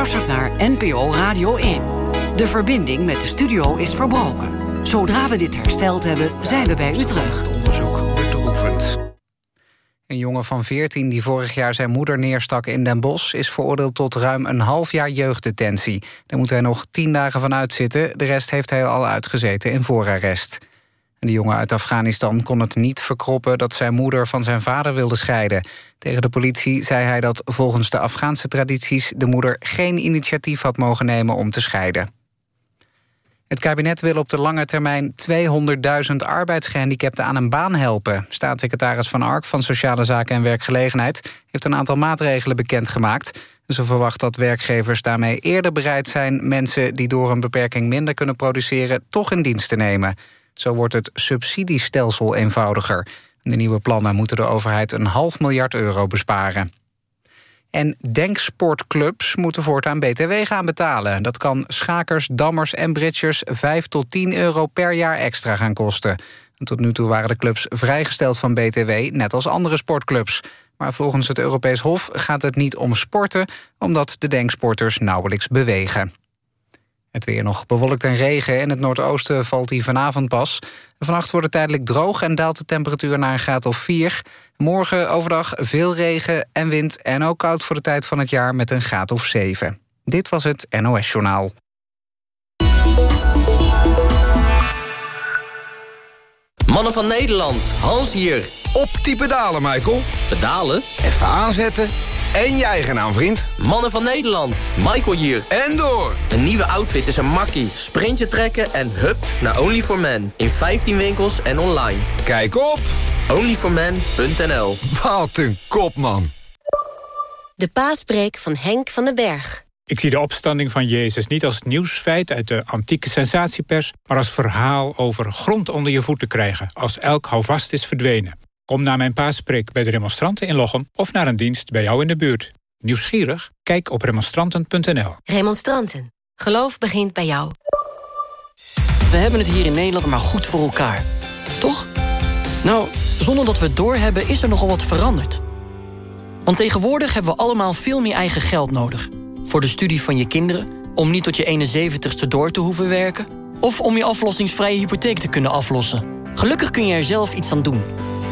luistert naar NPO Radio 1. De verbinding met de studio is verbroken. Zodra we dit hersteld hebben, zijn we bij u terug. Onderzoek bedroevend. Een jongen van 14 die vorig jaar zijn moeder neerstak in Den Bosch... is veroordeeld tot ruim een half jaar jeugddetentie. Daar moet hij nog tien dagen van uitzitten. De rest heeft hij al uitgezeten in voorarrest. De jongen uit Afghanistan kon het niet verkroppen... dat zijn moeder van zijn vader wilde scheiden. Tegen de politie zei hij dat volgens de Afghaanse tradities... de moeder geen initiatief had mogen nemen om te scheiden. Het kabinet wil op de lange termijn 200.000 arbeidsgehandicapten aan een baan helpen. Staatssecretaris Van Ark van Sociale Zaken en Werkgelegenheid... heeft een aantal maatregelen bekendgemaakt. Ze verwacht dat werkgevers daarmee eerder bereid zijn... mensen die door een beperking minder kunnen produceren... toch in dienst te nemen. Zo wordt het subsidiestelsel eenvoudiger. De nieuwe plannen moeten de overheid een half miljard euro besparen. En denksportclubs moeten voortaan BTW gaan betalen. Dat kan schakers, dammers en bridgers 5 tot 10 euro per jaar extra gaan kosten. tot nu toe waren de clubs vrijgesteld van BTW, net als andere sportclubs. Maar volgens het Europees Hof gaat het niet om sporten... omdat de denksporters nauwelijks bewegen. Het weer nog bewolkt en regen. In het noordoosten valt die vanavond pas. Vannacht wordt het tijdelijk droog en daalt de temperatuur naar een graad of 4. Morgen overdag veel regen en wind en ook koud voor de tijd van het jaar met een graad of 7. Dit was het NOS Journaal. Mannen van Nederland, Hans hier. Op die pedalen, Michael. Pedalen? Even aanzetten. En je eigen naam, vriend. Mannen van Nederland, Michael hier. En door. Een nieuwe outfit is een makkie. Sprintje trekken en hup naar only for men In 15 winkels en online. Kijk op onlyformen.nl Wat een kop, man. De paaspreek van Henk van den Berg. Ik zie de opstanding van Jezus niet als nieuwsfeit uit de antieke sensatiepers... maar als verhaal over grond onder je voeten krijgen... als elk houvast is verdwenen. Kom naar mijn paaspreek bij de remonstranten in Lochem... of naar een dienst bij jou in de buurt. Nieuwsgierig? Kijk op remonstranten.nl. Remonstranten. Geloof begint bij jou. We hebben het hier in Nederland maar goed voor elkaar. Toch? Nou, zonder dat we het doorhebben is er nogal wat veranderd. Want tegenwoordig hebben we allemaal veel meer eigen geld nodig. Voor de studie van je kinderen, om niet tot je 71ste door te hoeven werken... of om je aflossingsvrije hypotheek te kunnen aflossen. Gelukkig kun je er zelf iets aan doen.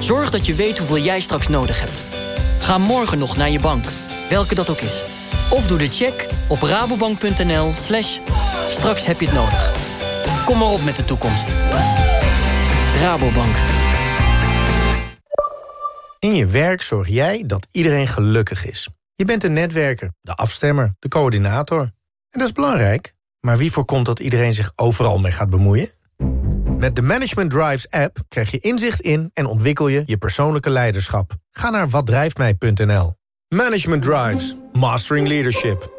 Zorg dat je weet hoeveel jij straks nodig hebt. Ga morgen nog naar je bank, welke dat ook is. Of doe de check op rabobank.nl slash straks heb je het nodig. Kom maar op met de toekomst. Rabobank. In je werk zorg jij dat iedereen gelukkig is. Je bent de netwerker, de afstemmer, de coördinator. En dat is belangrijk. Maar wie voorkomt dat iedereen zich overal mee gaat bemoeien? Met de Management Drives app krijg je inzicht in en ontwikkel je je persoonlijke leiderschap. Ga naar watdrijftmij.nl. Management Drives. Mastering Leadership.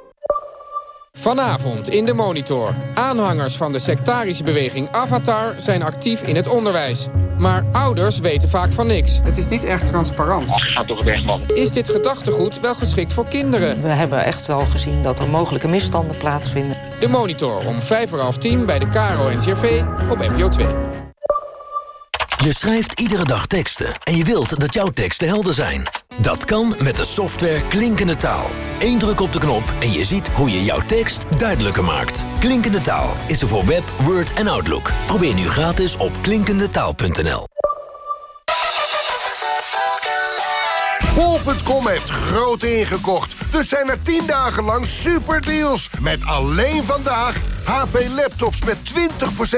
Vanavond in de Monitor. Aanhangers van de sectarische beweging Avatar zijn actief in het onderwijs. Maar ouders weten vaak van niks. Het is niet echt transparant. Ach, gaat toch weg, man. Is dit gedachtegoed wel geschikt voor kinderen? We hebben echt wel gezien dat er mogelijke misstanden plaatsvinden. De Monitor om vijf voor half tien bij de Caro NCRV op NPO 2. Je schrijft iedere dag teksten en je wilt dat jouw teksten helder zijn. Dat kan met de software Klinkende Taal. Eén druk op de knop en je ziet hoe je jouw tekst duidelijker maakt. Klinkende Taal is er voor Web, Word en Outlook. Probeer nu gratis op klinkendetaal.nl. Bol.com heeft groot ingekocht. Dus zijn er 10 dagen lang superdeals. Met alleen vandaag HP laptops met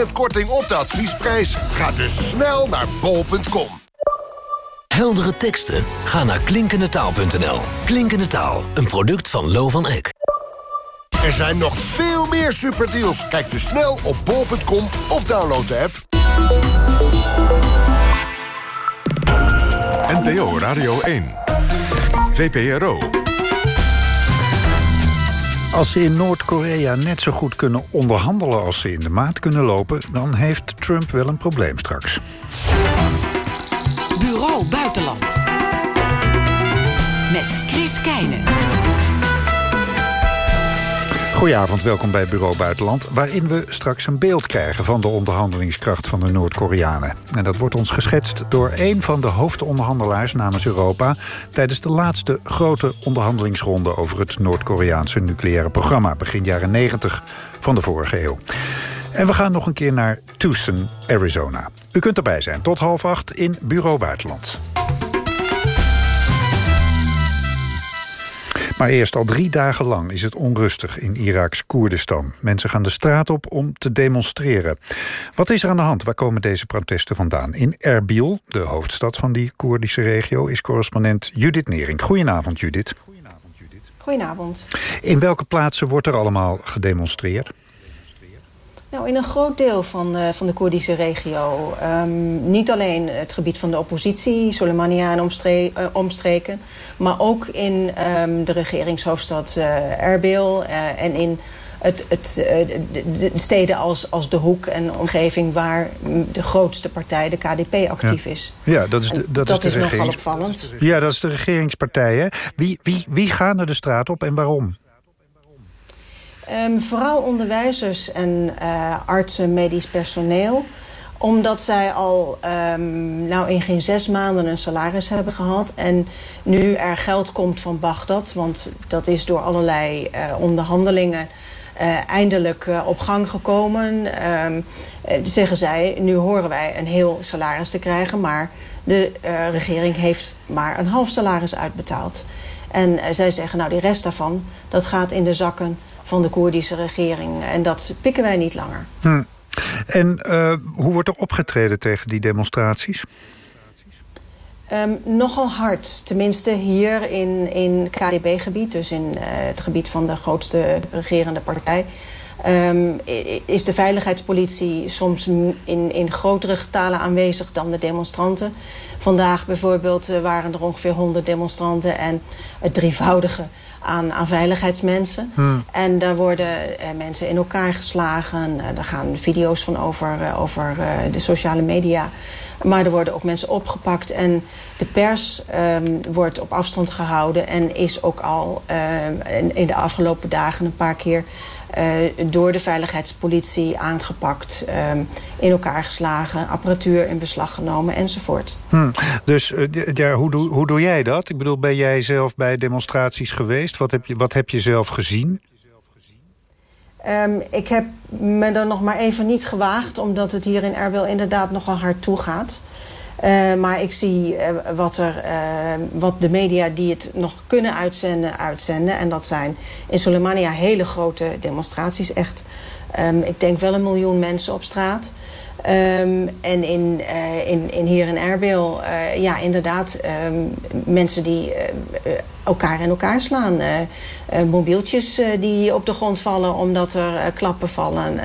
20% korting op de adviesprijs. Ga dus snel naar bol.com. Heldere teksten? Ga naar klinkendetaal.nl. Klinkende Taal, een product van Lo van Eck. Er zijn nog veel meer superdeals. Kijk dus snel op bol.com of download de app. NPO Radio 1. VPRO. Als ze in Noord-Korea net zo goed kunnen onderhandelen als ze in de maat kunnen lopen... dan heeft Trump wel een probleem straks. Bureau Buitenland. Goedenavond, welkom bij Bureau Buitenland... waarin we straks een beeld krijgen van de onderhandelingskracht van de Noord-Koreanen. En dat wordt ons geschetst door een van de hoofdonderhandelaars namens Europa... tijdens de laatste grote onderhandelingsronde over het Noord-Koreaanse nucleaire programma... begin jaren 90 van de vorige eeuw. En we gaan nog een keer naar Tucson, Arizona. U kunt erbij zijn tot half acht in Bureau Buitenland. Maar eerst al drie dagen lang is het onrustig in Iraks Koerdistan. Mensen gaan de straat op om te demonstreren. Wat is er aan de hand? Waar komen deze protesten vandaan? In Erbil, de hoofdstad van die Koerdische regio... is correspondent Judith Nering. Goedenavond, Judith. Goedenavond. In welke plaatsen wordt er allemaal gedemonstreerd? Nou, in een groot deel van, uh, van de Koerdische regio. Um, niet alleen het gebied van de oppositie, Soleimania en omstre uh, omstreken... maar ook in um, de regeringshoofdstad uh, Erbil en in het, het, de, de, steden als, als De Hoek en omgeving... waar de grootste partij, de KDP, actief ja. is. Ja, dat is, de, dat dat is, de is nogal opvallend. Ja, dat is de regeringspartij. Hè? Wie, wie, wie gaan er de straat op en waarom? Um, vooral onderwijzers en uh, artsen, medisch personeel omdat zij al um, nou in geen zes maanden een salaris hebben gehad. En nu er geld komt van Bagdad. Want dat is door allerlei uh, onderhandelingen uh, eindelijk op gang gekomen. Um, zeggen zij, nu horen wij een heel salaris te krijgen. Maar de regering heeft maar een half salaris uitbetaald. En zij zeggen, nou die rest daarvan, dat gaat in de zakken van de Koerdische regering. En dat pikken wij niet langer. Hm. En uh, hoe wordt er opgetreden tegen die demonstraties? Um, nogal hard. Tenminste hier in, in KDB-gebied, dus in uh, het gebied van de grootste regerende partij... Um, is de veiligheidspolitie soms in, in grotere getalen aanwezig dan de demonstranten. Vandaag bijvoorbeeld uh, waren er ongeveer 100 demonstranten en het drievoudige aan, aan veiligheidsmensen. Hmm. En daar worden eh, mensen in elkaar geslagen. Uh, daar gaan video's van over, uh, over de sociale media. Maar er worden ook mensen opgepakt. En de pers um, wordt op afstand gehouden. En is ook al in, in de afgelopen dagen een paar keer door de veiligheidspolitie aangepakt, uh, in elkaar geslagen, apparatuur in beslag genomen enzovoort. Hm. Dus uh, ja, hoe, doe, hoe doe jij dat? Ik bedoel, ben jij zelf bij demonstraties geweest? Wat heb je, wat heb je zelf gezien? Um, ik heb me er nog maar even niet gewaagd, omdat het hier in Erbil inderdaad nogal hard toe gaat. Uh, maar ik zie uh, wat, er, uh, wat de media die het nog kunnen uitzenden, uitzenden. En dat zijn in Soleimania hele grote demonstraties. Echt, um, ik denk wel een miljoen mensen op straat. Um, en in, in, in hier in Erbil, ja inderdaad, mensen die elkaar in elkaar slaan. Mobieltjes die op de grond vallen omdat er klappen vallen.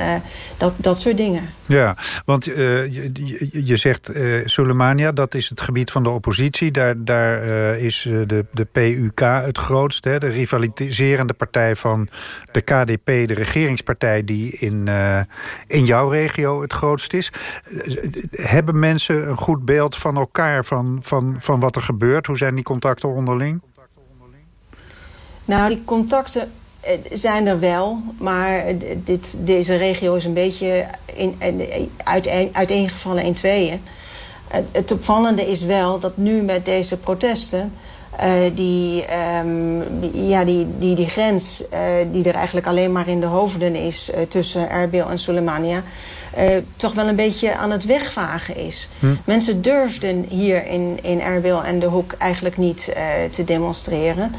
dat, dat soort dingen. Ja, want je, je, zegt Soleimania, dat is het gebied van de oppositie. Daar, daar is de, de PUK het grootst. Hè, de rivaliserende partij van de KDP, de regeringspartij... die in, in jouw regio het grootst is. hebben mensen een goed beeld van elkaar, van, van, van wat er gebeurt? Hoe zijn die contacten onderling? Nou, die contacten zijn er wel, maar dit, deze regio is een beetje in, uiteen, uiteengevallen in tweeën. Het opvallende is wel dat nu met deze protesten... Uh, die, um, ja, die, die, die grens uh, die er eigenlijk alleen maar in de hoofden is... Uh, tussen Erbil en Soleimania... toch wel een beetje aan het wegvagen is. Hm. Mensen durfden hier in, in Erbil en de Hoek eigenlijk niet te demonstreren.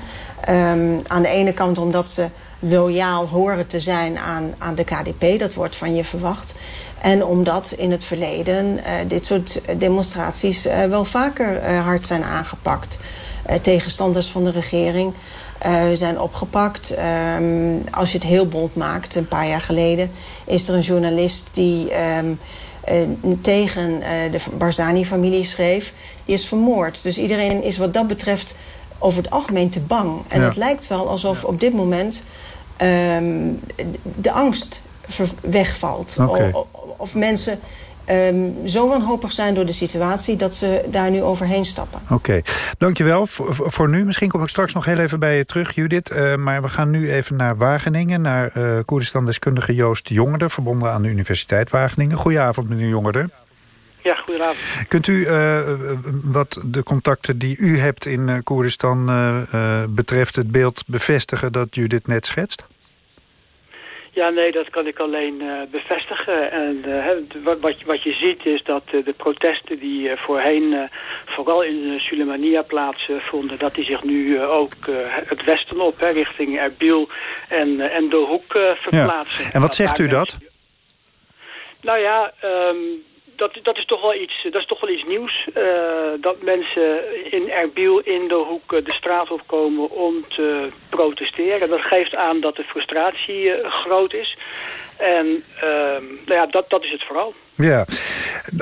Um, aan de ene kant omdat ze loyaal horen te zijn aan, aan de KDP. Dat wordt van je verwacht. En omdat in het verleden uh, dit soort demonstraties uh, wel vaker uh, hard zijn aangepakt. tegenstanders van de regering zijn opgepakt. Um, als je het heel bond maakt, een paar jaar geleden... is er een journalist die um, tegen de Barzani-familie schreef. Die is vermoord. Dus iedereen is wat dat betreft over het algemeen te bang. En ja. het lijkt wel alsof op dit moment um, de angst wegvalt. Okay. Of, of, mensen um, zo wanhopig zijn door de situatie... dat ze daar nu overheen stappen. Oké, dankjewel voor, voor nu. Misschien kom ik straks nog heel even bij je terug, Judith. Uh, maar we gaan nu even naar Wageningen... naar uh, Koerdistan-deskundige Joost Jongerde... verbonden aan de Universiteit Wageningen. Goedenavond, meneer Jongerde. Ja, goedenavond. Kunt u uh, wat de contacten die u hebt in uh, Koerdistan uh, betreft... het beeld bevestigen dat Judith net schetst? Ja, nee, dat kan ik alleen uh, bevestigen. En uh, wat, wat, wat, je ziet is dat uh, de protesten die voorheen vooral in Sulemania plaatsvonden... dat die zich nu ook het westen op, hè, richting Erbil en, en de Hoek verplaatsen. Ja. En wat zegt u dat? Nou ja, um, dat, dat, is toch wel iets, dat is toch wel iets nieuws. Uh, dat mensen in Erbil in de hoek de straat op komen om te protesteren. Dat geeft aan dat de frustratie uh, groot is. En uh, nou ja, dat, dat is het vooral. Ja,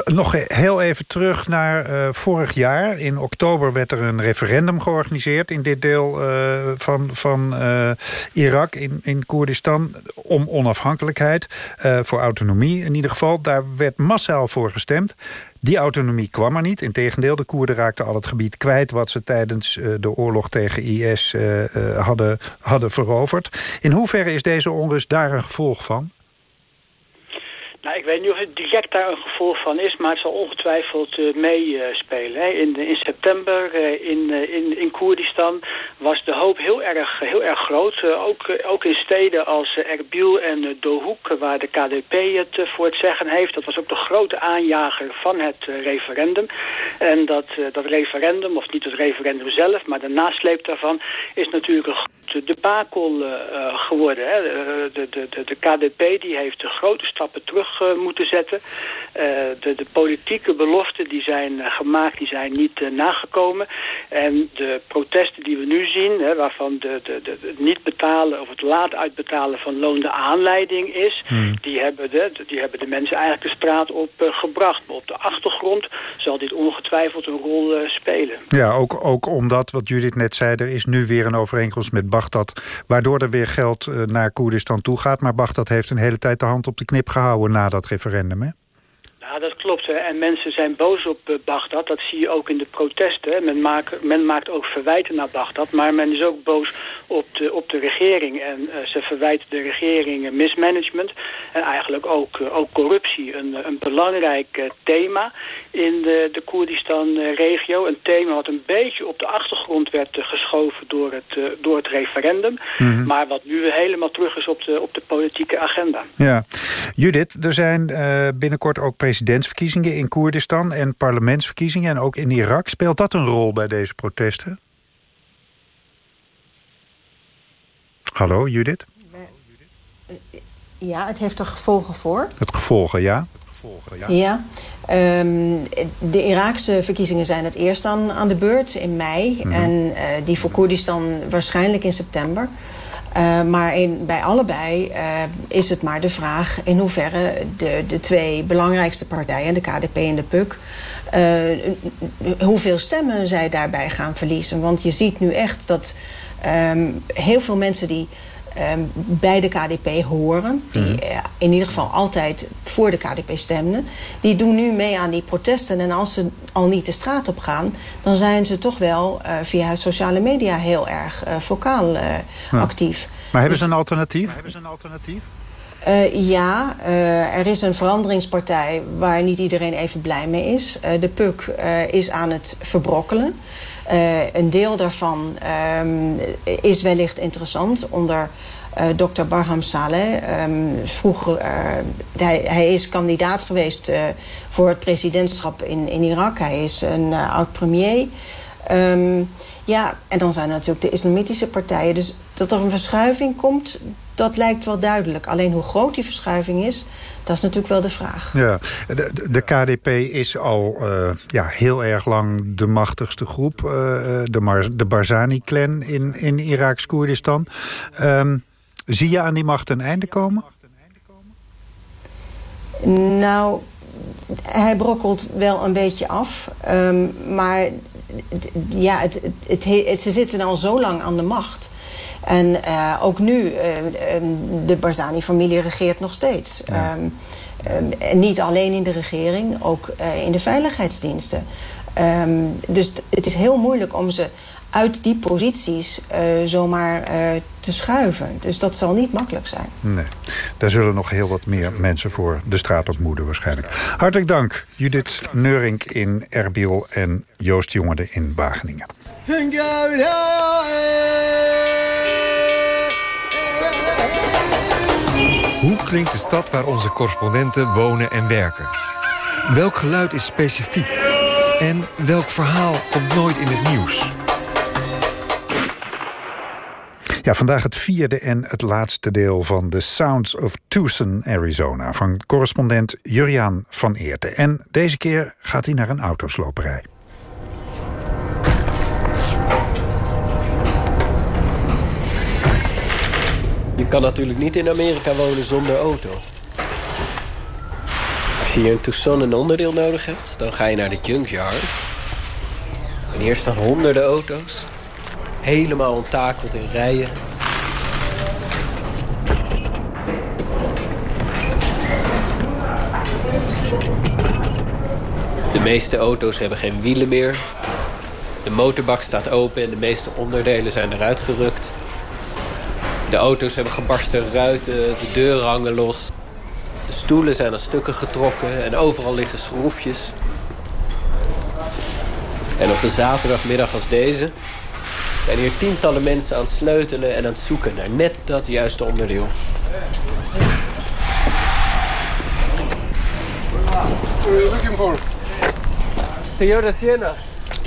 nog heel even terug naar uh, vorig jaar. In oktober werd er een referendum georganiseerd in dit deel uh, van, van uh, Irak, in, in Koerdistan, om onafhankelijkheid, voor autonomie in ieder geval. Daar werd massaal voor gestemd. Die autonomie kwam er niet. Integendeel, de Koerden raakten al het gebied kwijt... wat ze tijdens de oorlog tegen IS hadden, hadden veroverd. In hoeverre is deze onrust daar een gevolg van? Nou, ik weet niet of het direct daar een gevolg van is, maar het zal ongetwijfeld uh, meespelen. Uh, in, in september in, in, in Koerdistan was de hoop heel erg, heel erg groot. ook, ook in steden als Erbil en Dohuk, waar de KDP het voor het zeggen heeft. Dat was ook de grote aanjager van het referendum. En dat, dat referendum, of niet het referendum zelf, maar de nasleep daarvan, is natuurlijk een grote geworden. Hè. De, de, de, de KDP die heeft grote stappen terug uh, moeten zetten. Uh, de, de, politieke beloften die zijn uh, gemaakt, die zijn niet nagekomen. En de protesten die we nu zien, hè, waarvan de, de, de, het niet betalen of het laat uitbetalen van loon de aanleiding is, hmm. die, hebben de, die hebben de mensen eigenlijk de straat op gebracht. Maar op de achtergrond zal dit ongetwijfeld een rol spelen. Ja, ook, ook omdat, wat Judith net zei, er is nu weer een overeenkomst met Bagdad, waardoor er weer geld naar Koerdistan toe gaat. Maar Bagdad heeft een hele tijd de hand op de knip gehouden na dat referendum, hè? Klopt. Hè. En mensen zijn boos op uh, Bagdad. Dat zie je ook in de protesten. Men, maakt, men maakt ook verwijten naar Bagdad. Maar men is ook boos op de, op de regering. En uh, ze verwijten de regering mismanagement. En eigenlijk ook, uh, ook corruptie. Een, een belangrijk thema in de, de Koerdistan-regio. Een thema wat een beetje op de achtergrond werd geschoven door het, door het referendum. Mm -hmm. Maar wat nu helemaal terug is op de, op de politieke agenda. Ja. Judith, er zijn binnenkort ook presidentsverkiezingen in Koerdistan... en parlementsverkiezingen en ook in Irak. Speelt dat een rol bij deze protesten? Hallo, Judith? Ja, het heeft er gevolgen voor. Het gevolgen, ja. ja. ja. Um, de Iraakse verkiezingen zijn het eerst aan, aan de beurt in mei. Mm -hmm. En uh, die voor Koerdistan waarschijnlijk in september. Uh, maar in, bij allebei uh, is het maar de vraag in hoeverre de, de twee belangrijkste partijen, de KDP en de PUK, uh, hoeveel stemmen zij daarbij gaan verliezen. Want je ziet nu echt dat um, heel veel mensen die bij de KDP horen... die mm. uh, in ieder geval altijd voor de KDP stemden... die doen nu mee aan die protesten. En als ze al niet de straat op gaan... dan zijn ze toch wel uh, via sociale media heel erg uh, vocaal ja. actief. Maar hebben dus, ze een alternatief? hebben ze een alternatief? Uh, ja, uh, er is een veranderingspartij waar niet iedereen even blij mee is. Uh, de PUK is aan het verbrokkelen. Een deel daarvan um, is wellicht interessant onder Dr. Barham Saleh. Um, vroeger, hij, hij, is kandidaat geweest voor het presidentschap in, in Irak. Hij is een oud-premier. Um, ja, en dan zijn er natuurlijk de islamitische partijen. Dus dat er een verschuiving komt, dat lijkt wel duidelijk. Alleen hoe groot die verschuiving is, dat is natuurlijk wel de vraag. Ja, de, de KDP is al uh, ja, heel erg lang de machtigste groep. Uh, de, de Barzani-clan in, in Iraks Koerdistan. Um, zie je aan die macht een einde komen? Nou, hij brokkelt wel een beetje af. Um, maar ja, het, het, het, ze zitten al zo lang aan de macht. En uh, ook nu, uh, de Barzani-familie regeert nog steeds. Ja. Um, en niet alleen in de regering, ook in de veiligheidsdiensten. Ehm, dus het is heel moeilijk om ze uit die posities uh, zomaar uh, te schuiven. Dus dat zal niet makkelijk zijn. Nee, daar zullen nog heel wat meer mensen voor de straat op moeten waarschijnlijk. Hartelijk dank Judith Neurink in Erbiel en Joost Jongerde in Wageningen. Klinkt de stad waar onze correspondenten wonen en werken? Welk geluid is specifiek? En welk verhaal komt nooit in het nieuws? Ja, vandaag het vierde en het laatste deel van The Sounds of Tucson, Arizona... van correspondent Juriaan van Eerten. En deze keer gaat hij naar een autosloperij. Je kan natuurlijk niet in Amerika wonen zonder auto. Als je hier in Tucson een onderdeel nodig hebt, dan ga je naar de junkyard. En hier staan honderden auto's helemaal onttakeld in rijen. De meeste auto's hebben geen wielen meer. De motorbak staat open en de meeste onderdelen zijn eruit gerukt. De auto's hebben gebarsten ruiten, de deuren hangen los. De stoelen zijn aan stukken getrokken en overal liggen schroefjes. En op een zaterdagmiddag als deze zijn hier tientallen mensen aan het sleutelen en aan het zoeken naar net dat juiste onderdeel. What are you looking for? Toyota Sienna.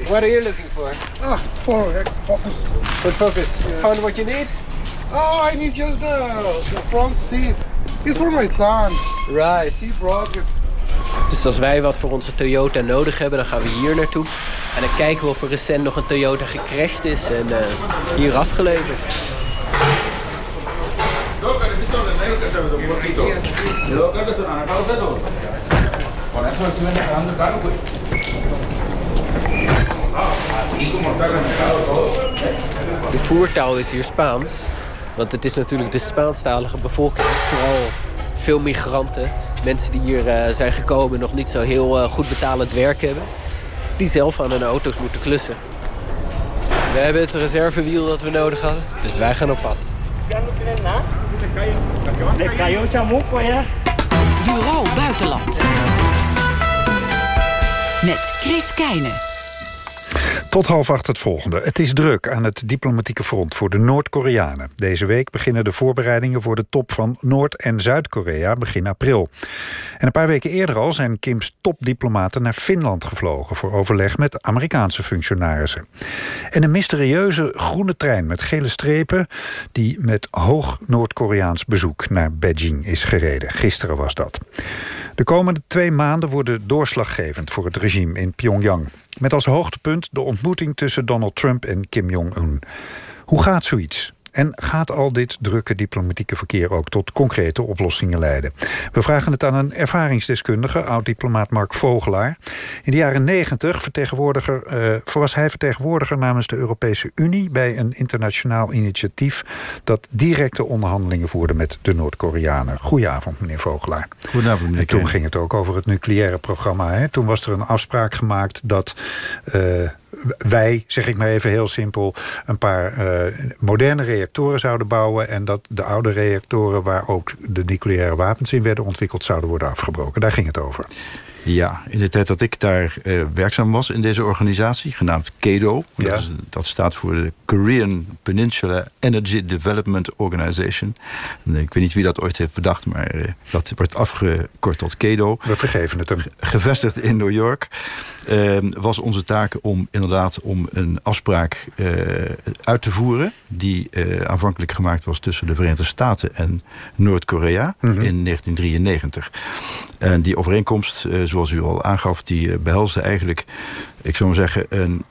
What are you looking for? Ah, for focus. For focus. Found what you need? Oh, I need just the, the front seat. It's for my son. Right. He broke it. Dus als wij wat voor onze Toyota nodig hebben, dan gaan we hier naartoe. En dan kijken we of er recent nog een Toyota gecrashed is en uh, hier afgeleverd. De voertaal is hier Spaans. Want het is natuurlijk de Spaanstalige bevolking. Vooral veel migranten. Mensen die hier uh, zijn gekomen nog niet zo heel uh, goed betalend werk hebben. Die zelf aan hun auto's moeten klussen. We hebben het reservewiel dat we nodig hadden. Dus wij gaan op pad. Bureau Buitenland. Met Chris Keijnen. Tot half acht het volgende. Het is druk aan het diplomatieke front voor de Noord-Koreanen. Deze week beginnen de voorbereidingen voor de top van Noord- en Zuid-Korea begin april. En een paar weken eerder al zijn Kims topdiplomaten naar Finland gevlogen... voor overleg met Amerikaanse functionarissen. En een mysterieuze groene trein met gele strepen... die met hoog Noord-Koreaans bezoek naar Beijing is gereden. Gisteren was dat. De komende twee maanden worden doorslaggevend voor het regime in Pyongyang. Met als hoogtepunt de ontmoeting tussen Donald Trump en Kim Jong-un. Hoe gaat zoiets? En gaat al dit drukke diplomatieke verkeer ook tot concrete oplossingen leiden? We vragen het aan een ervaringsdeskundige, oud-diplomaat Mark Vogelaar. In de jaren negentig vertegenwoordiger, uh, was hij vertegenwoordiger namens de Europese Unie... bij een internationaal initiatief dat directe onderhandelingen voerde met de Noord-Koreanen. Goedenavond, meneer Vogelaar. Goedenavond, meneer En toen ging het ook over het nucleaire programma. Hè? Toen was er een afspraak gemaakt dat... Uh, wij, zeg ik maar even heel simpel... een paar uh, moderne reactoren zouden bouwen... en dat de oude reactoren waar ook de nucleaire wapens in werden ontwikkeld... zouden worden afgebroken. Daar ging het over. Ja, in de tijd dat ik daar uh, werkzaam was in deze organisatie... genaamd ja. dat, is, dat, staat voor de Korean Peninsula Energy Development Organization. En ik weet niet wie dat ooit heeft bedacht, maar uh, dat wordt afgekort tot KEDO. We vergeven het hem. Gevestigd in New York. Uh, was onze taak om inderdaad om een afspraak uit te voeren... die aanvankelijk gemaakt was tussen de Verenigde Staten en Noord-Korea mm -hmm. in 1993. En die overeenkomst, uh, zoals u al aangaf, die behelsde eigenlijk... ik zou maar zeggen, een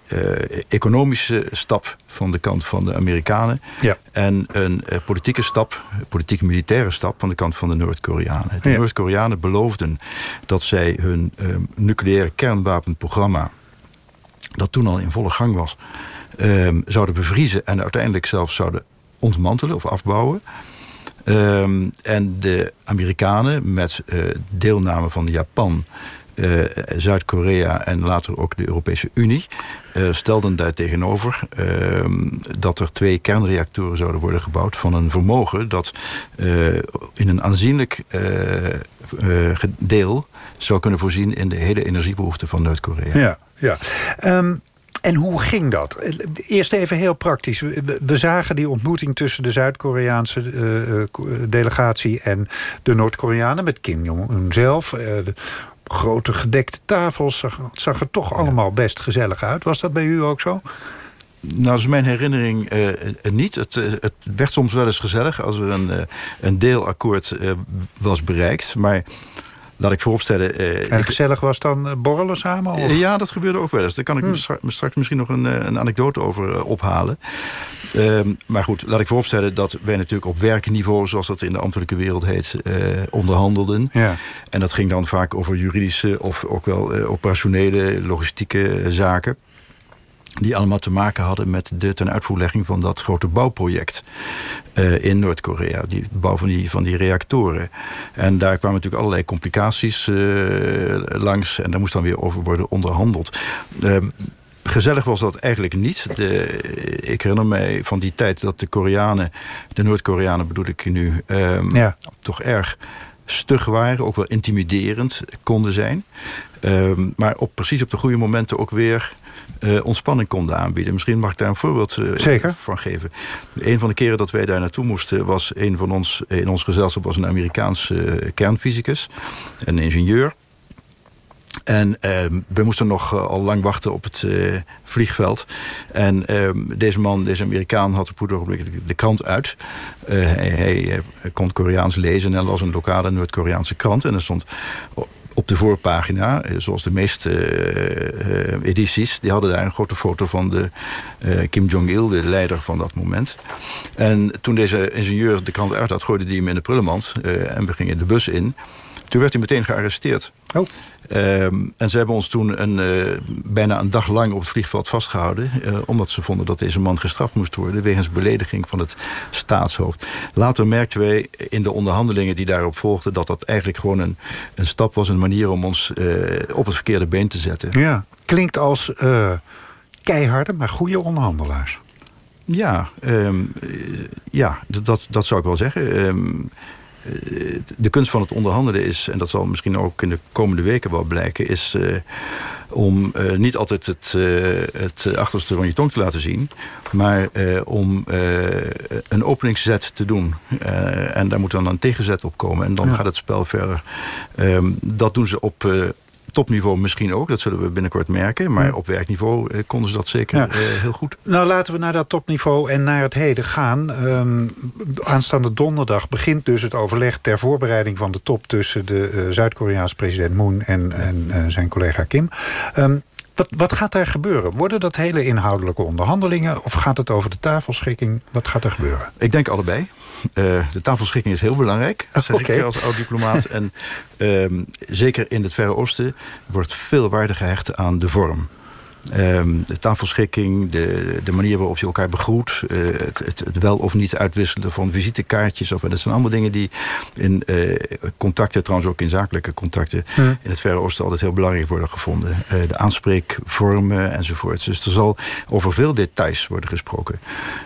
economische stap van de kant van de Amerikanen... Ja. en een politieke stap, politiek-militaire stap... van de kant van de Noord-Koreanen. De ja. Noord-Koreanen beloofden dat zij hun nucleaire kernwapenprogramma... dat toen al in volle gang was, zouden bevriezen... en uiteindelijk zelfs zouden ontmantelen of afbouwen... Ehm, en de Amerikanen met uh, deelname van Japan... Uh, Zuid-Korea en later ook de Europese Unie... Uh, stelden daar tegenover uh, dat er twee kernreactoren zouden worden gebouwd... van een vermogen dat in een aanzienlijk deel zou kunnen voorzien... in de hele energiebehoefte van Noord-Korea. Ja, ja. Um, en hoe ging dat? Eerst even heel praktisch. We zagen die ontmoeting tussen de Zuid-Koreaanse delegatie... en de Noord-Koreanen met Kim Jong-un zelf. Grote gedekte tafels zag, zag er toch allemaal best gezellig uit. Was dat bij u ook zo? Nou, dat is mijn herinnering uh, niet. Het, het, werd soms wel eens gezellig als er een, uh, een deelakkoord was bereikt. Maar laat ik vooropstellen... Uh, en gezellig was dan borrelen samen? Of? ja, dat gebeurde ook wel eens. Daar kan ik hmm. straks, misschien nog een, een anekdote over ophalen. Uh, maar goed, laat ik vooropstellen dat wij natuurlijk op werkniveau... zoals dat in de ambtelijke wereld heet, uh, onderhandelden. Ja. En dat ging dan vaak over juridische of ook wel operationele, logistieke zaken die allemaal te maken hadden met de tenuitvoerlegging van dat grote bouwproject uh, in Noord-Korea. Die bouw van die, van die reactoren. En daar kwamen natuurlijk allerlei complicaties uh, langs. En daar moest dan weer over worden onderhandeld. Uh, gezellig was dat eigenlijk niet. De, ik herinner mij van die tijd dat de Koreanen... de Noord-Koreanen bedoel ik nu... Um, ja. toch erg stug waren, ook wel intimiderend konden zijn. Um, maar op, precies op de goede momenten ook weer uh, ontspanning konden aanbieden. Misschien mag ik daar een voorbeeld uh, van geven. Een van de keren dat wij daar naartoe moesten... was een van ons, in ons gezelschap was een Amerikaanse uh, kernfysicus. Een ingenieur. En uh, we moesten nog uh, al lang wachten op het uh, vliegveld. En uh, deze man, deze Amerikaan, had op ogenblik de, de krant uit. Hij, hij, kon Koreaans lezen en las een lokale Noord-Koreaanse krant. En er stond op de voorpagina, eh, zoals de meeste uh, edities... die hadden daar een grote foto van de Kim Jong-il, de leider van dat moment. En toen deze ingenieur de krant uit had, gooide hij hem in de prullenmand... En we gingen de bus in. Toen werd hij meteen gearresteerd. Oh. Um, en ze hebben ons toen een, uh, bijna een dag lang op het vliegveld vastgehouden... Uh, omdat ze vonden dat deze man gestraft moest worden... wegens belediging van het staatshoofd. Later merkten wij in de onderhandelingen die daarop volgden... dat dat eigenlijk gewoon een, een stap was, een manier om ons uh, op het verkeerde been te zetten. Ja, klinkt als keiharde, maar goede onderhandelaars. Ja, um, ja dat, dat zou ik wel zeggen... Um, de kunst van het onderhandelen is... en dat zal misschien ook in de komende weken wel blijken... is uh, om uh, niet altijd het, uh, het achterste van je tong te laten zien... maar om een openingszet te doen. en daar moet dan een tegenzet op komen. En dan ja. gaat het spel verder. Um, dat doen ze op topniveau misschien ook, dat zullen we binnenkort merken. Maar op werkniveau eh, konden ze dat zeker ja. eh, heel goed. Nou, laten we naar dat topniveau en naar het heden gaan. Um, aanstaande donderdag begint dus het overleg ter voorbereiding van de top... tussen de uh, Zuid-Koreaanse president Moon en, en zijn collega Kim. Um, wat, wat gaat daar gebeuren? Worden dat hele inhoudelijke onderhandelingen... of gaat het over de tafelschikking? Wat gaat er gebeuren? Ik denk allebei. Uh, de tafelschikking is heel belangrijk, zeg okay. ik als oud-diplomaat. en um, zeker in het Verre Oosten wordt veel waarde gehecht aan de vorm. Um, de tafelschikking, de, de manier waarop je elkaar begroet... Uh, het, het, het, wel of niet uitwisselen van visitekaartjes. Of, dat zijn allemaal dingen die in uh, contacten... trouwens ook in zakelijke contacten... Hmm. in het Verre Oosten altijd heel belangrijk worden gevonden. Uh, de aanspreekvormen enzovoort. Dus er zal over veel details worden gesproken.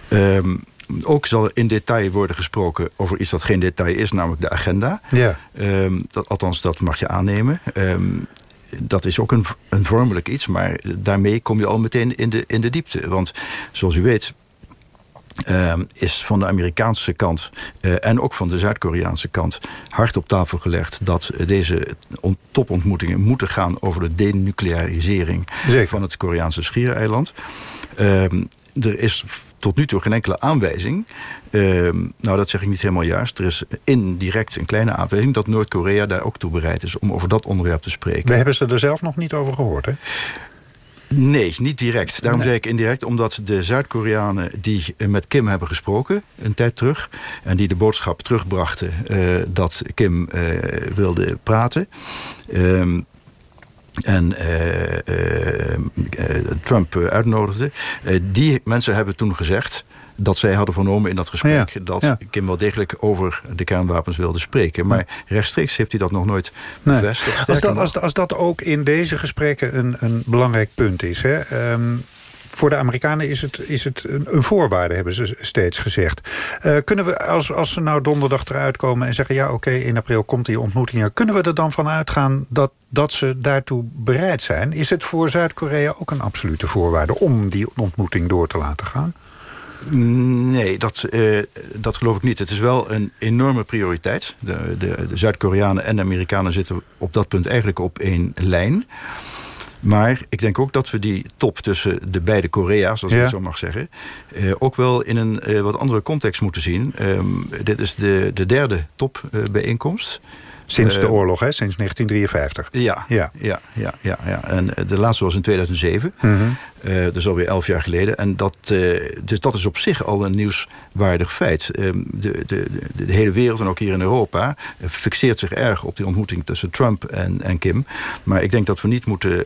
Um, ook zal er in detail worden gesproken over iets dat geen detail is, namelijk de agenda. Ja. Um, dat, althans, dat mag je aannemen. Um, dat is ook een, een vormelijk iets, maar daarmee kom je al meteen in de, in de diepte. Want zoals u weet, uh, is van de Amerikaanse kant uh, en ook van de Zuid-Koreaanse kant hard op tafel gelegd dat deze topontmoetingen moeten gaan over de denuclearisering Zeker. van het Koreaanse schiereiland. Uh, er is tot nu toe geen enkele aanwijzing. Uh, nou, dat zeg ik niet helemaal juist. Er is indirect een kleine aanwijzing dat Noord-Korea daar ook toe bereid is om over dat onderwerp te spreken. We hebben ze er zelf nog niet over gehoord, hè? Nee, niet direct. Daarom nee. zei ik indirect, omdat de Zuid-Koreanen die met Kim hebben gesproken een tijd terug... en die de boodschap terugbrachten uh, dat Kim uh, wilde praten... Uh, en uh, Trump uitnodigde. die mensen hebben toen gezegd... dat zij hadden vernomen in dat gesprek... dat ja. Kim wel degelijk over de kernwapens wilde spreken. Maar rechtstreeks heeft hij dat nog nooit Nee. bevestigd. Als, dat, als, als dat ook in deze gesprekken een, een belangrijk punt is... Hè, ehm, voor de Amerikanen is het, is het een, voorwaarde, hebben ze steeds gezegd. Eh, kunnen we, als, als ze nou donderdag eruit komen en zeggen... ja, oké, in april komt die ontmoeting... kunnen we er dan van uitgaan dat, dat ze daartoe bereid zijn? Is het voor Zuid-Korea ook een absolute voorwaarde... om die ontmoeting door te laten gaan? Nee, dat, eh, dat geloof ik niet. Het is wel een enorme prioriteit. De, de, de Zuid-Koreanen en de Amerikanen zitten op dat punt eigenlijk op één lijn. Maar ik denk ook dat we die top tussen de beide Korea's, als ik Ja. het zo mag zeggen... eh, ook wel in een eh, wat andere context moeten zien. Ehm, dit is de, de derde topbijeenkomst. Sinds de Eh, oorlog, hè, sinds 1953. Ja, ja. Ja, ja, ja, ja. En eh, de laatste was in 2007. Mhm. Eh, dat is alweer elf jaar geleden. En dat, eh, dus dat is op zich al een nieuwswaardig feit. Ehm, de, de, de, de hele wereld en ook hier in Europa fixeert zich erg op die ontmoeting tussen Trump en, en Kim. Maar ik denk dat we niet moeten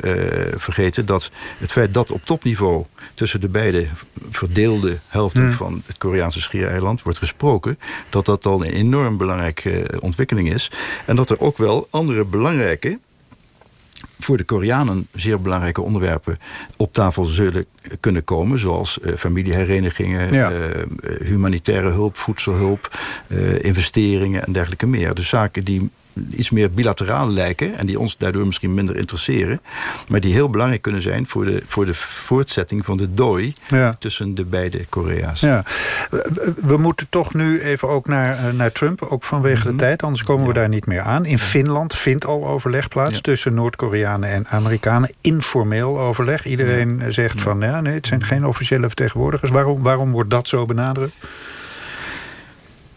vergeten dat het feit dat op topniveau tussen de beide verdeelde helften Hmm. van het Koreaanse schiereiland wordt gesproken, dat dat al een enorm belangrijke ontwikkeling is. En dat er ook wel andere belangrijke voor de Koreanen zeer belangrijke onderwerpen op tafel zullen kunnen komen. Zoals eh, familieherenigingen, Ja. eh, eh, humanitaire hulp, voedselhulp, eh, investeringen en dergelijke meer. Dus zaken die iets meer bilateraal lijken en die ons daardoor misschien minder interesseren. Maar die heel belangrijk kunnen zijn voor de, voor de voortzetting van de dooi Ja. tussen de beide Korea's. Ja. We, we- moeten toch nu even ook naar, eh, naar Trump, ook vanwege Mhm. de tijd. Anders komen we daar niet meer aan. In Finland vindt al overleg plaats tussen Noord-Koreanen en Amerikanen. Informeel overleg. Iedereen eh, zegt van, ja, nee, het zijn geen officiële vertegenwoordigers. Waarom, waarom wordt dat zo benadrukt?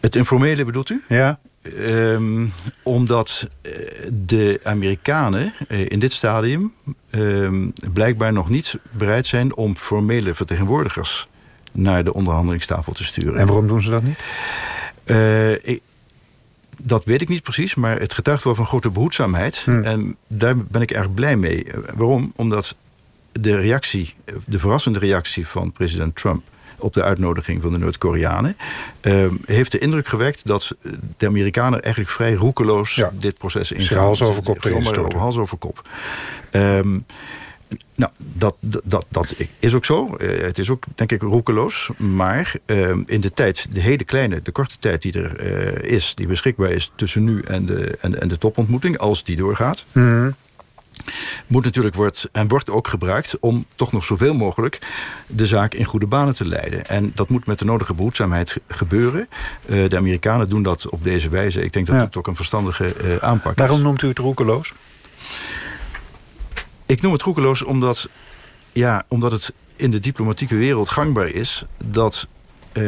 Het informele bedoelt u? Ja. Ehm, omdat eh, de Amerikanen eh, in dit stadium ehm, blijkbaar nog niet bereid zijn om formele vertegenwoordigers naar de onderhandelingstafel te sturen. En waarom doen ze dat niet? Eh, ik- dat weet ik niet precies, maar het getuigt wel van grote behoedzaamheid. Hmm. En daar ben ik erg blij mee. Waarom? Omdat de reactie, de verrassende reactie van president Trump op de uitnodiging van de Noord-Koreanen... eh, heeft de indruk gewekt dat de Amerikanen eigenlijk vrij roekeloos dit proces ingaan. hals over kop erin storten. hals over kop. Ehm, nou, dat, dat, dat, dat is ook zo. Eh, het is ook, denk ik, roekeloos. Maar ehm, in de tijd, de hele kleine, de korte tijd die er eh, is... die beschikbaar is tussen nu en de, en, en de topontmoeting... als die doorgaat... Mhm. Moet natuurlijk wordt, en wordt ook gebruikt... om toch nog zoveel mogelijk de zaak in goede banen te leiden. En dat moet met de nodige behoedzaamheid ge- gebeuren. Eh, de Amerikanen doen dat op deze wijze. Ik denk dat Ja. het ook een verstandige eh, aanpak is. Waarom noemt u het roekeloos? Ik noem het roekeloos omdat, ja, omdat het in de diplomatieke wereld gangbaar is... dat eh,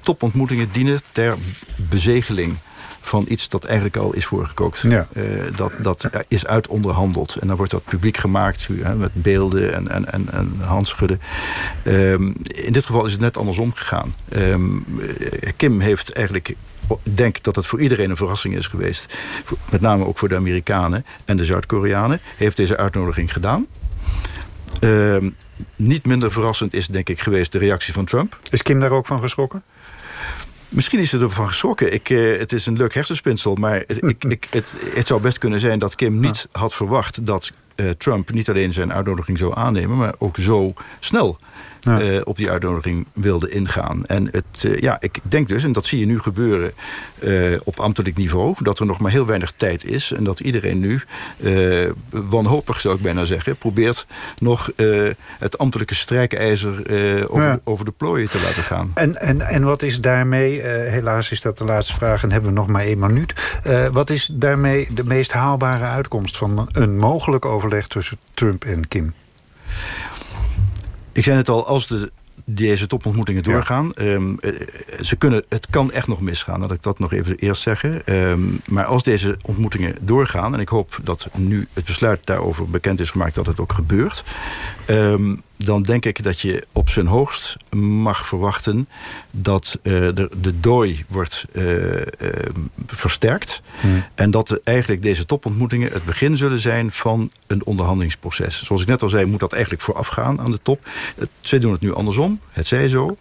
topontmoetingen dienen ter bezegeling van iets dat eigenlijk al is voorgekookt. Ja. Eh, dat, dat is uitonderhandeld. En dan wordt dat publiek gemaakt hè, met beelden en, en, en, en handschudden. Ehm, in dit geval is het net andersom gegaan. Ehm, eh, Kim heeft eigenlijk... Ik denk dat het voor iedereen een verrassing is geweest. Met name ook voor de Amerikanen en de Zuid-Koreanen. Heeft deze uitnodiging gedaan. Ehm, niet minder verrassend is denk ik geweest de reactie van Trump. Is Kim daar ook van geschrokken? Misschien is ze ervan geschrokken. Ik, eh, het is een leuk hersenspinsel. Maar het, ik, ik, het, het zou best kunnen zijn dat Kim niet had verwacht... dat eh, Trump niet alleen zijn uitnodiging zou aannemen... maar ook zo snel eh, op die uitnodiging wilde ingaan. En het, eh, ja, ik denk dus, en dat zie je nu gebeuren eh, op ambtelijk niveau... dat er nog maar heel weinig tijd is... en dat iedereen nu, wanhopig zou ik bijna zeggen... probeert nog het ambtelijke strijkijzer over, Ja. over de plooien te laten gaan. En, en, en wat is daarmee, helaas is dat de laatste vraag en hebben we nog maar één minuut. Wat is daarmee de meest haalbare uitkomst van een mogelijk overleg tussen Trump en Kim? Ik zei het al, als de, deze topontmoetingen doorgaan... ehm, eh, ze kunnen, het kan echt nog misgaan, laat ik dat nog even eerst zeggen. Ehm, maar als deze ontmoetingen doorgaan... en ik hoop dat nu het besluit daarover bekend is gemaakt... dat het ook gebeurt... ehm, dan denk ik dat je op zijn hoogst mag verwachten... dat uh, de, de dooi wordt uh, uh, versterkt. Hmm. En dat eigenlijk deze topontmoetingen het begin zullen zijn... van een onderhandelingsproces. Zoals ik net al zei, moet dat eigenlijk voorafgaan aan de top. zij doen het nu andersom, het zij zo.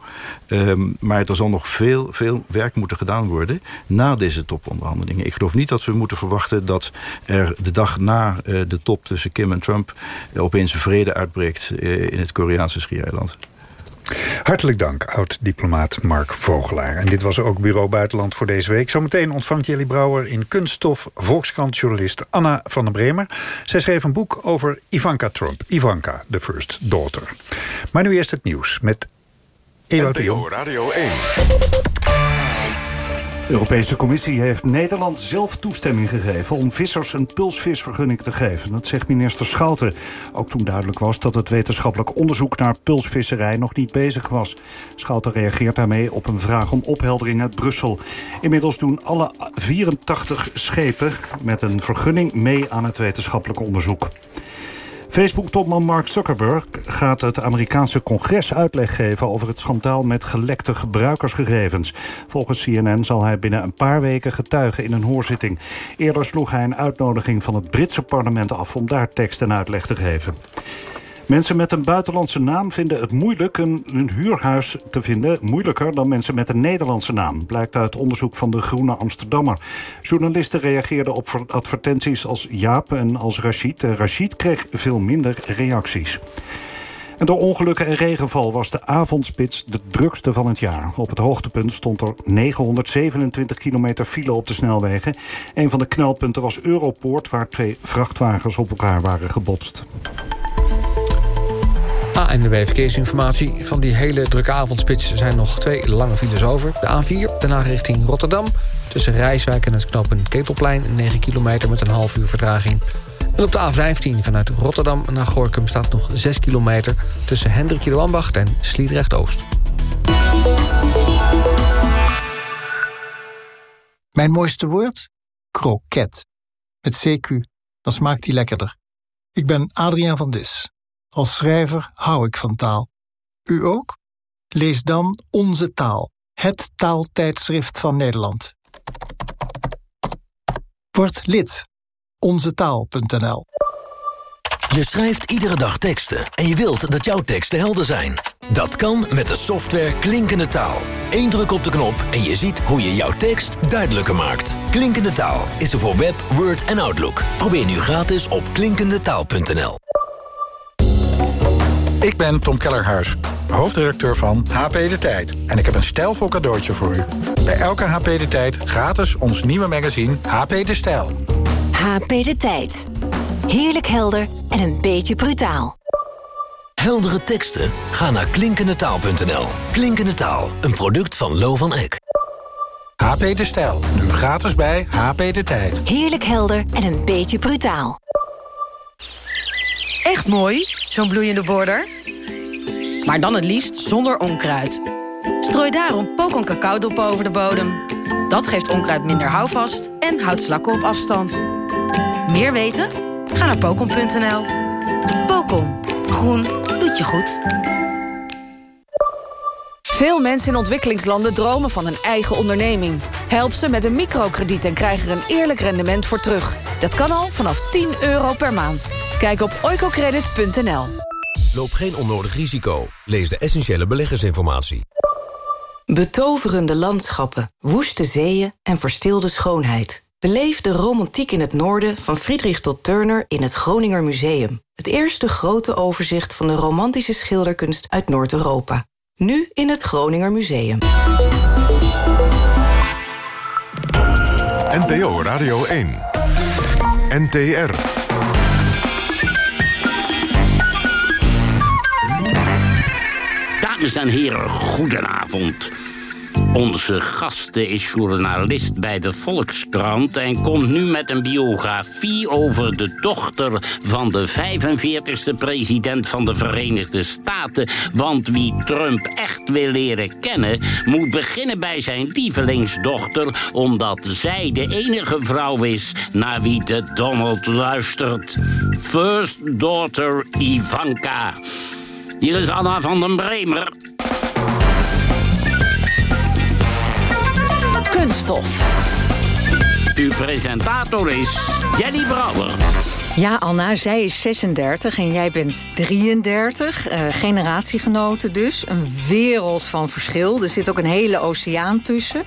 Um, maar er zal nog veel, veel werk moeten gedaan worden... na deze toponderhandelingen. Ik geloof niet dat we moeten verwachten dat er de dag na de top tussen Kim en Trump... opeens vrede uitbreekt in het Koreaanse schiereiland. Hartelijk dank, oud-diplomaat Mark Vogelaar. En dit was ook Bureau Buitenland voor deze week. Zometeen ontvangt Jelly Brouwer in kunststof Volkskrant-journalist Anna van der Bremer. Zij schreef een boek over Ivanka Trump. Ivanka, the first daughter. Maar nu eerst het nieuws met Ewout Radio 1. Europese Commissie heeft Nederland zelf toestemming gegeven... om vissers een pulsvisvergunning te geven. Dat zegt minister Schouten. Ook toen duidelijk was dat het wetenschappelijk onderzoek... naar pulsvisserij nog niet bezig was. Schouten reageert daarmee op een vraag om opheldering uit Brussel. Inmiddels doen alle 84 schepen met een vergunning mee aan het wetenschappelijk onderzoek. Facebook-topman Mark Zuckerberg gaat het Amerikaanse congres uitleg geven... over het schandaal met gelekte gebruikersgegevens. Volgens CNN zal hij binnen een paar weken getuigen in een hoorzitting. Eerder sloeg hij een uitnodiging van het Britse parlement af... om daar tekst en uitleg te geven. Mensen met een buitenlandse naam vinden het moeilijk een, een, huurhuis te vinden. Moeilijker dan mensen met een Nederlandse naam. Blijkt uit onderzoek van de Groene Amsterdammer. Journalisten reageerden op advertenties als Jaap en als Rachid. Rachid kreeg veel minder reacties. En door ongelukken en regenval was de avondspits de drukste van het jaar. Op het hoogtepunt stond er 927 kilometer file op de snelwegen. Een van de knelpunten was Europoort... waar twee vrachtwagens op elkaar waren gebotst. ANWB Verkeersinformatie. Van die hele drukke avondspits zijn nog twee lange files over. De A4, daarna richting Rotterdam. Tussen Rijswijk en het knooppunt Ketelplein... 9 kilometer met een half uur vertraging. En op de A15 vanuit Rotterdam naar Gorkum staat nog 6 kilometer... tussen Hendrik de Ambacht en Sliedrecht-Oost. Mijn mooiste woord? Kroket. Met CQ. Dan smaakt die lekkerder. Ik ben Adriaan van Dis. Als schrijver hou ik van taal. U ook? Lees dan Onze Taal, het taaltijdschrift van Nederland. Word lid. Onzetaal.nl Je schrijft iedere dag teksten en je wilt dat jouw teksten helder zijn. Dat kan met de software Klinkende Taal. Eén druk op de knop en je ziet hoe je jouw tekst duidelijker maakt. Klinkende Taal is er voor Web, Word en Outlook. Probeer nu gratis op klinkendetaal.nl. Ik ben Tom Kellerhuis, hoofdredacteur van HP De Tijd. En ik heb een stijlvol cadeautje voor u. Bij elke HP De Tijd gratis ons nieuwe magazine HP De Stijl. HP De Tijd. Heerlijk helder en een beetje brutaal. Heldere teksten? Ga naar klinkendetaal.nl. Klinkende Taal, een product van Lo van Eck. HP De Stijl, nu gratis bij HP De Tijd. Heerlijk helder en een beetje brutaal. Echt mooi, zo'n bloeiende border. Maar dan het liefst zonder onkruid. Strooi daarom pokon cacaodop over de bodem. Dat geeft onkruid minder houvast en houdt slakken op afstand. Meer weten? Ga naar pokon.nl. Pokon. Groen doet je goed. Veel mensen in ontwikkelingslanden dromen van een eigen onderneming. Help ze met een microkrediet en krijg er een eerlijk rendement voor terug. Dat kan al vanaf 10 euro per maand. Kijk op oicocredit.nl. Loop geen onnodig risico. Lees de essentiële beleggersinformatie. Betoverende landschappen, woeste zeeën en verstilde schoonheid. Beleef de romantiek in het noorden van Friedrich tot Turner in het Groninger Museum. Het eerste grote overzicht van de romantische schilderkunst uit Noord-Europa. Nu in het Groninger Museum. NPO Radio 1. NTR. Dames en heren, goedenavond. Onze gasten is journalist bij de Volkskrant en komt nu met een biografie over de dochter van de 45ste president van de Verenigde Staten. Want wie Trump echt wil leren kennen, moet beginnen bij zijn lievelingsdochter, omdat zij de enige vrouw is naar wie de Donald luistert. First daughter Ivanka. Hier is Anna van den Bremer. Kunststof. Uw presentator is Jenny Brouwer. Ja, Anna, zij is 36 en jij bent 33. Uh, generatiegenoten dus. Een wereld van verschil. Er zit ook een hele oceaan tussen.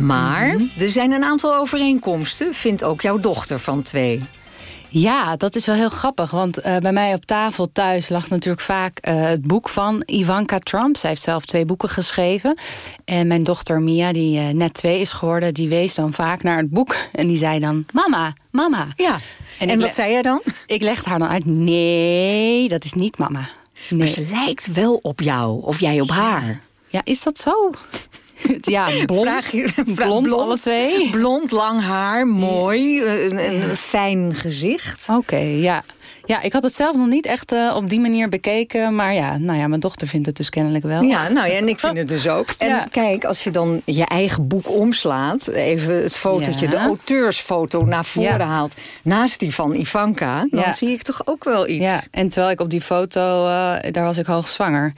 Maar Mhm. er zijn een aantal overeenkomsten, vindt ook jouw dochter van twee. Ja, dat is wel heel grappig. Want eh, bij mij op tafel thuis lag natuurlijk vaak eh, het boek van Ivanka Trump. Zij heeft zelf twee boeken geschreven. En mijn dochter Mia, die eh, net twee is geworden... die wees dan vaak naar het boek. En die zei dan, mama, mama. Ja, en, wat zei jij dan? Ik legde haar dan uit, nee, dat is niet mama. Nee. Maar ze lijkt wel op jou, of jij op haar. Ja, is dat zo? ja, blond, Vraag je- vraag- blond, alle twee. Blond, lang haar, mooi, eh, een, een fijn gezicht. Oké, ja. Ja, ik had het zelf nog niet echt eh, op die manier bekeken. Maar ja, nou ja, mijn dochter vindt het dus kennelijk wel. Ja, nou ja, en ik vind het dus ook. En Ja. kijk, als je dan je eigen boek omslaat... even het fotootje, Ja. de auteursfoto naar voren Ja. haalt... naast die van Ivanka, dan zie ik toch ook wel iets. Ja, en terwijl ik op die foto, eh, daar was ik hoogzwanger.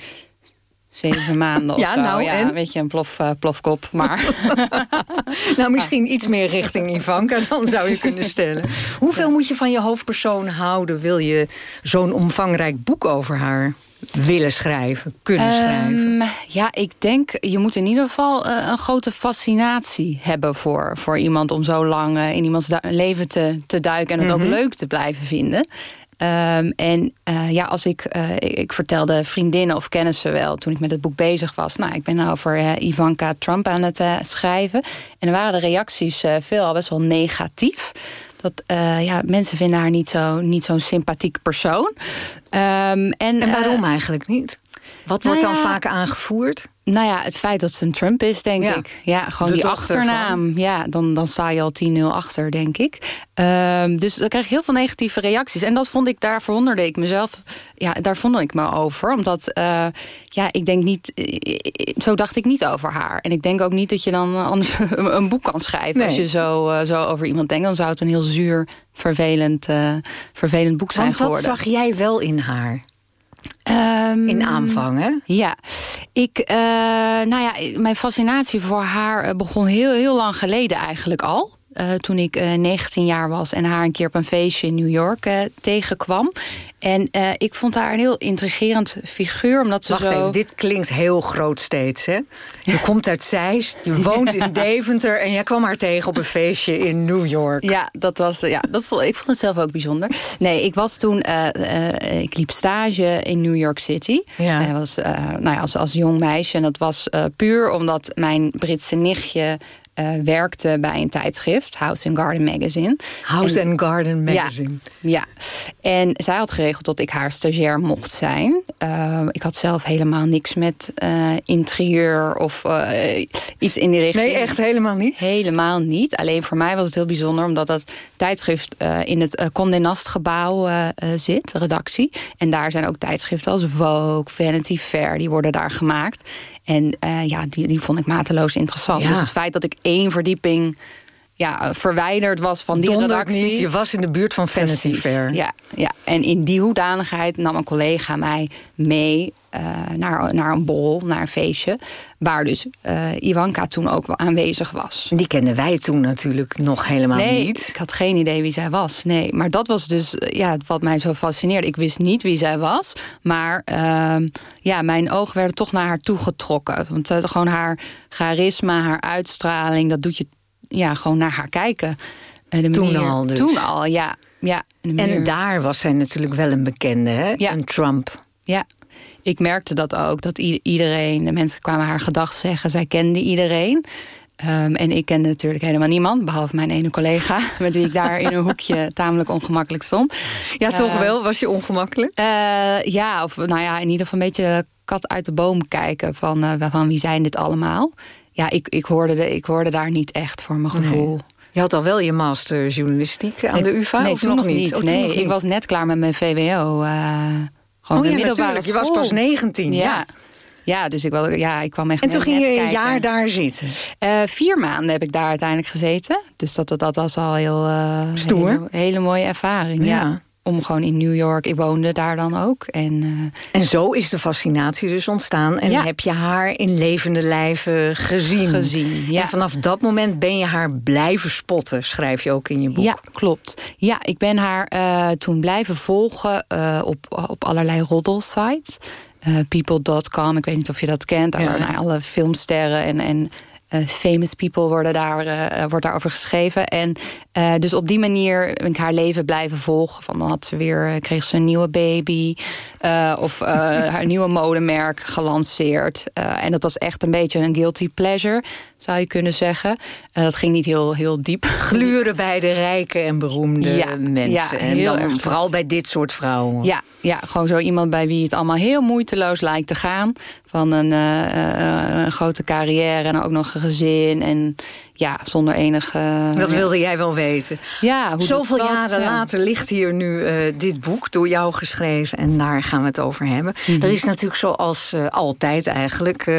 Zeven maanden of Ja, zo. nou, ja, en? een beetje een plof, eh, plofkop. Maar Nou, misschien iets meer richting Ivanka, dan zou je kunnen stellen. Hoeveel moet je van je hoofdpersoon houden... wil je zo'n omvangrijk boek over haar willen schrijven, kunnen schrijven? Ehm, ja, ik denk, je moet in ieder geval eh, een grote fascinatie hebben voor, voor iemand om zo lang eh, in iemands leven te, te duiken en het Mhm. ook leuk te blijven vinden. Ehm, en eh, ja, als ik, eh, ik, vertelde vriendinnen of kennissen wel toen ik met het boek bezig was. Nou, ik ben nou over Ivanka Trump aan het schrijven. En er waren de reacties veelal best wel negatief. Dat ja, mensen vinden haar niet zo'n niet zo'n sympathiek persoon. Ehm, en, En waarom eigenlijk niet? Wat nou wordt dan ja, vaak aangevoerd? Nou ja, het feit dat ze een Trump is, denk Ja. ik. Ja, gewoon De die achternaam. Ja, dan, dan sta je al 10-0 achter, denk ik. Ehm, dus dan krijg ik heel veel negatieve reacties. En dat vond ik, daar verwonderde ik mezelf. Ja, daar vond ik me over. Omdat, eh, ja, ik denk niet... eh, Zo dacht ik niet over haar. En ik denk ook niet dat je dan eh, anders een boek kan schrijven. Nee. Als je zo, eh, zo over iemand denkt, dan zou het een heel zuur, vervelend, eh, vervelend boek zijn Want wat geworden. zag jij wel in haar? Ehm, In aanvang, hè? Ja, ik, eh, nou ja, mijn fascinatie voor haar eh, begon heel, heel lang geleden eigenlijk al. Eh, toen ik eh, 19 jaar was en haar een keer op een feestje in New York eh, tegenkwam. En eh, ik vond haar een heel intrigerend figuur, omdat ze Wacht zo... even, dit klinkt heel groot steeds, hè? Je komt uit Zeist, je woont in Deventer... en jij kwam haar tegen op een feestje in New York. Ja, dat was, ja dat vond, ik vond het zelf ook bijzonder. Nee, ik was toen, eh, eh, ik liep stage in New York City. Ja. Was, eh, nou ja, als, als jong meisje. En dat was eh, puur omdat mijn Britse nichtje eh, werkte bij een tijdschrift, House and Garden Magazine. House En- and Garden Magazine. Ja, ja, en zij had geregeld dat ik haar stagiair mocht zijn. Eh, ik had zelf helemaal niks met eh, interieur of iets in die richting. Nee, echt helemaal niet? Helemaal niet. Alleen voor mij was het heel bijzonder... omdat dat tijdschrift eh, in het uh, Condé Nast gebouw eh, eh, zit, de redactie. En daar zijn ook tijdschriften als Vogue, Vanity Fair... die worden daar gemaakt. En eh, ja, die, die vond ik mateloos interessant. Ja. Dus het feit dat ik één verdieping ja, verwijderd was van die Donderd redactie... niet, je was in de buurt van Vanity Precies, Fair. Ja, ja, en in die hoedanigheid nam een collega mij mee eh, naar, naar een bol, naar een feestje. Waar dus eh, Ivanka toen ook wel aanwezig was. Die kenden wij toen natuurlijk nog helemaal nee, niet. ik had geen idee wie zij was. Nee, maar dat was dus eh, ja, wat mij zo fascineerde. Ik wist niet wie zij was. Maar ehm, ja, mijn ogen werden toch naar haar toegetrokken. Want eh, gewoon haar charisma, haar uitstraling... dat doet je ja, gewoon naar haar kijken. En de Toen manier- al dus. Toen al, ja. ja En manier- daar was zij natuurlijk wel een bekende, hè? Ja. Een Trump. Ja, ik merkte dat ook. Dat iedereen, de mensen kwamen haar gedag zeggen. Zij kende iedereen. Ehm, en ik kende natuurlijk helemaal niemand. Behalve mijn ene collega. Met wie ik daar in een hoekje tamelijk ongemakkelijk stond. Ja, toch Eh, wel? Was je ongemakkelijk? eh, ja, of nou ja, in ieder geval een beetje kat uit de boom kijken. Van, eh, van wie zijn dit allemaal? Ja, ik, ik, hoorde de, ik hoorde daar niet echt voor mijn gevoel. Je had al wel je master journalistiek aan de UvA, nee, of toen nog niet? Oh, nee, nog ik niet. was net klaar met mijn VWO. eh gewoon Oh ja, natuurlijk. Je was pas 19, ja. Ja, ja dus ik, wel, ja, ik kwam echt En toen ging je een kijken. jaar daar zitten. Eh, vier maanden heb ik daar uiteindelijk gezeten. Dus dat, dat, dat was al heel... eh, Stoer. Hele, hele mooie ervaring, ja. Ja. Om gewoon in New York, ik woonde daar dan ook. En, en zo is de fascinatie dus ontstaan. En heb je haar in levende lijven gezien. Gezien, ja. En vanaf dat moment ben je haar blijven spotten, schrijf je ook in je boek. Ja, klopt. Ja, ik ben haar toen blijven volgen op, op allerlei roddelsites. People.com, ik weet niet of je dat kent. Daar ja. alle filmsterren en, en famous people worden daar, uh, wordt daarover geschreven. En dus op die manier ben ik haar leven blijven volgen. Van dan had ze weer, kreeg ze een nieuwe baby. of haar nieuwe modemerk gelanceerd. en dat was echt een beetje een guilty pleasure, zou je kunnen zeggen. dat ging niet heel, heel diep. Gluren bij de rijke en beroemde ja, mensen. Ja, en dan vooral bij dit soort vrouwen. Ja, ja, gewoon zo iemand bij wie het allemaal heel moeiteloos lijkt te gaan. Van een, een grote carrière en ook nog een gezin. En ja, zonder enige... Dat wilde jij wel weten. Ja, hoe Zoveel dat, jaren ja. later ligt hier nu uh, dit boek door jou geschreven. En daar gaan we het over hebben. Mm -hmm. Er is natuurlijk zoals uh, altijd eigenlijk uh,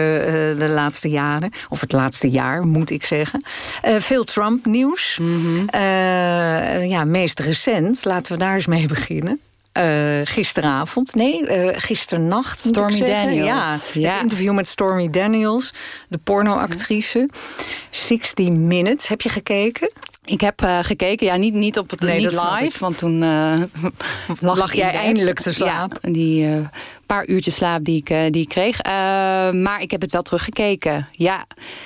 de laatste jaren... of het laatste jaar, moet ik zeggen. veel Trump-nieuws. Mm -hmm. ja, meest recent. Laten we daar eens mee beginnen. Uh, gisteravond, nee, uh, gisternacht. Stormy Daniels. Ja, ja, het interview met Stormy Daniels, de pornoactrice. 60 Minutes, heb je gekeken? Ik heb uh, gekeken, ja, niet, niet op het nee, niet live, want toen lag, lag jij eindelijk te slapen. Ja, die paar uurtjes slaap die ik, die ik kreeg. maar ik heb het wel teruggekeken. Ja,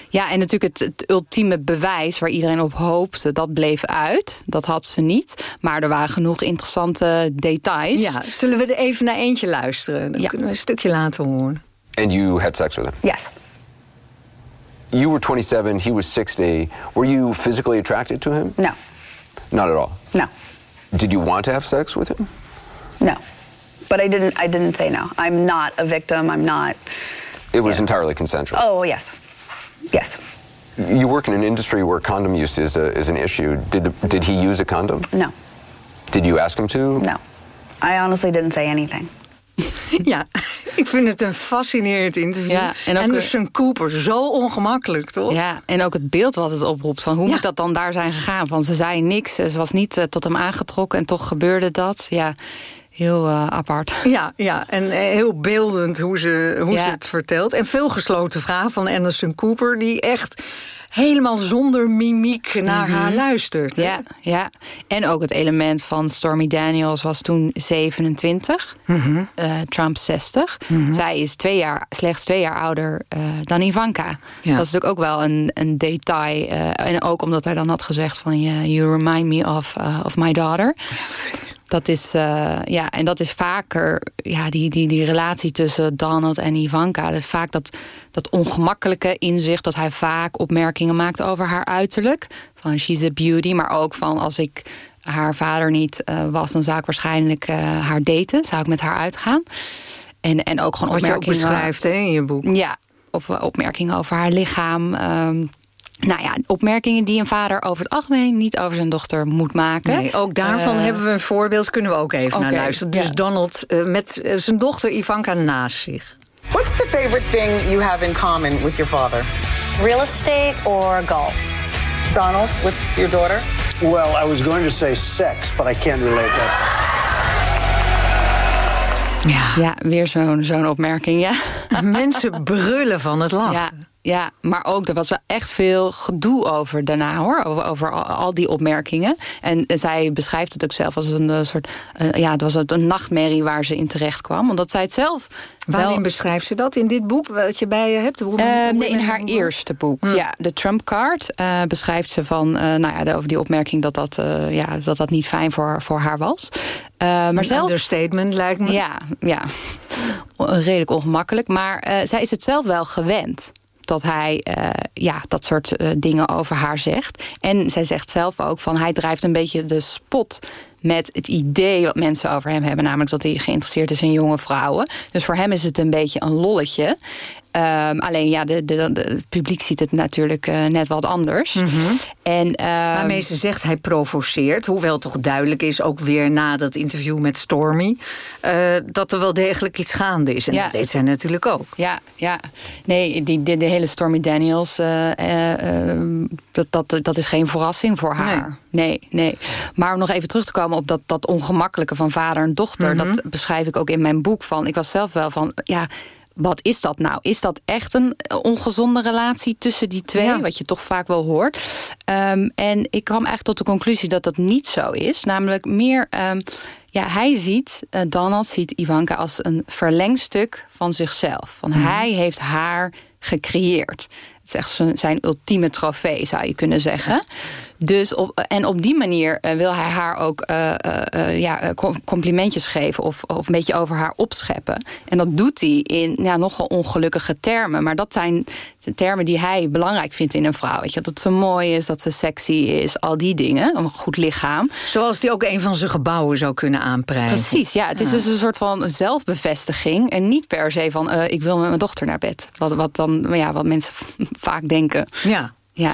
ja en natuurlijk het, het, ultieme bewijs waar iedereen op hoopte, dat bleef uit. Dat had ze niet. Maar er waren genoeg interessante details. Ja, zullen we er even naar eentje luisteren? Dan ja. kunnen we een stukje laten horen. And you had sex with him? Yes. You were 27, he was 60. Were you physically attracted to him? No. Not at all? No. Did you want to have sex with him? No. But I didn't I didn't say no. I'm not a victim. I'm not It was yeah. entirely consensual. Oh, yes. Yes. You work in an industry where condom use is a, is an issue. Did the, did he use a condom? No. Did you ask him to? No. I honestly didn't say anything. Ja, ik vind het een fascinerend interview. Ja, en ook Anderson Cooper, zo ongemakkelijk, toch? Ja, en ook het beeld wat het oproept. Van hoe ja. moet dat dan daar zijn gegaan? Van ze zei niks, ze was niet uh, tot hem aangetrokken... en toch gebeurde dat. Ja, heel uh, apart. Ja, ja, en uh, heel beeldend hoe, ze, hoe ja. ze het vertelt. En veel gesloten vragen van Anderson Cooper... die echt helemaal zonder mimiek naar mm -hmm. haar luistert. Ja, ja, en ook het element van Stormy Daniels was toen 27, Mhm. mm -hmm. uh, Trump 60. Mm -hmm. Zij is twee jaar, slechts twee jaar ouder uh, dan Ivanka. Ja. Dat is natuurlijk ook wel een, een detail. Uh, en ook omdat hij dan had gezegd van... Yeah, you remind me of, of my daughter. Dat is, uh, ja, en dat is vaker, ja, die, die, die relatie tussen Donald en Ivanka. Dat vaak dat, dat ongemakkelijke inzicht, dat hij vaak opmerkingen maakt over haar uiterlijk. Van she's a beauty, maar ook van als ik haar vader niet uh, was, dan zou ik waarschijnlijk uh, haar daten. Zou ik met haar uitgaan. En, en ook gewoon Wat opmerkingen. je ook beschrijft hè, in je boek. Ja, of opmerkingen over haar lichaam. Um, nou ja, opmerkingen die een vader over het algemeen niet over zijn dochter moet maken. Nee, ook daarvan uh, hebben we een voorbeeld, kunnen we ook even okay, naar luisteren. Dus ja. Donald uh, met uh, zijn dochter Ivanka naast zich. What's the favorite thing you have in common with your father? Real estate or golf? Donald, with your daughter? Well, I was going to say sex, but I can't relate that. Ja, ja weer zo'n zo'n opmerking, ja. Mensen brullen van het lachen. Ja. Ja, maar ook, er was wel echt veel gedoe over daarna, hoor. Over, over al, al, die opmerkingen. En zij beschrijft het ook zelf als een soort... Uh, ja, het was een nachtmerrie waar ze in terecht kwam. Omdat zij het zelf... Waarin wel... beschrijft ze dat? In dit boek wat je bij je hebt? Uh, nee, in haar eerste boek. Hm. Ja, de Trump Card beschrijft ze van... nou ja, over die opmerking dat dat, ja, dat, dat niet fijn voor, voor haar was. maar een zelf... understatement lijkt me. Ja, ja. redelijk ongemakkelijk. Maar zij is het zelf wel gewend dat hij uh, ja, dat soort uh, dingen over haar zegt. En zij zegt zelf ook van hij drijft een beetje de spot met het idee wat mensen over hem hebben. Namelijk dat hij geïnteresseerd is in jonge vrouwen. Dus voor hem is het een beetje een lolletje. Ehm, alleen ja, de, de, de- het publiek ziet het natuurlijk eh, net wat anders. en, ehm, Waarmee ze zegt hij provoceert. Hoewel toch duidelijk is, ook weer na dat interview met Stormy... eh, dat er wel degelijk iets gaande is. En Ja. dat weet zij natuurlijk ook. Ja, ja. Nee, die, de, de hele Stormy Daniels, eh, eh, eh, dat, dat, dat is geen verrassing voor haar. Nee. nee, Maar om nog even terug te komen op dat, dat ongemakkelijke van vader en dochter... Mhm. dat beschrijf ik ook in mijn boek. Van, ik was zelf wel van, ja, wat is dat nou? Is dat echt een ongezonde relatie tussen die twee? Wat je toch vaak wel hoort. Ehm, en ik kwam eigenlijk tot de conclusie dat dat niet zo is. Namelijk meer... ehm, ja, hij ziet, eh, Donald ziet Ivanka als een verlengstuk van zichzelf. Van hij heeft haar gecreëerd. Het is echt zijn, zijn ultieme trofee, zou je kunnen zeggen. Dus op, en op die manier eh, wil hij haar ook eh, eh, ja, com- complimentjes geven... Of, of een beetje over haar opscheppen. En dat doet hij in ja, nogal ongelukkige termen. Maar dat zijn de termen die hij belangrijk vindt in een vrouw. Weet je, dat ze mooi is, dat ze sexy is, al die dingen. Een goed lichaam. Zoals die ook een van zijn gebouwen zou kunnen aanprijzen. Precies, ja. Het is Ja. dus een soort van zelfbevestiging. En niet per se van, ik wil met mijn dochter naar bed. Wat, wat, dan, ja, wat mensen vaak denken. Ja. Ja.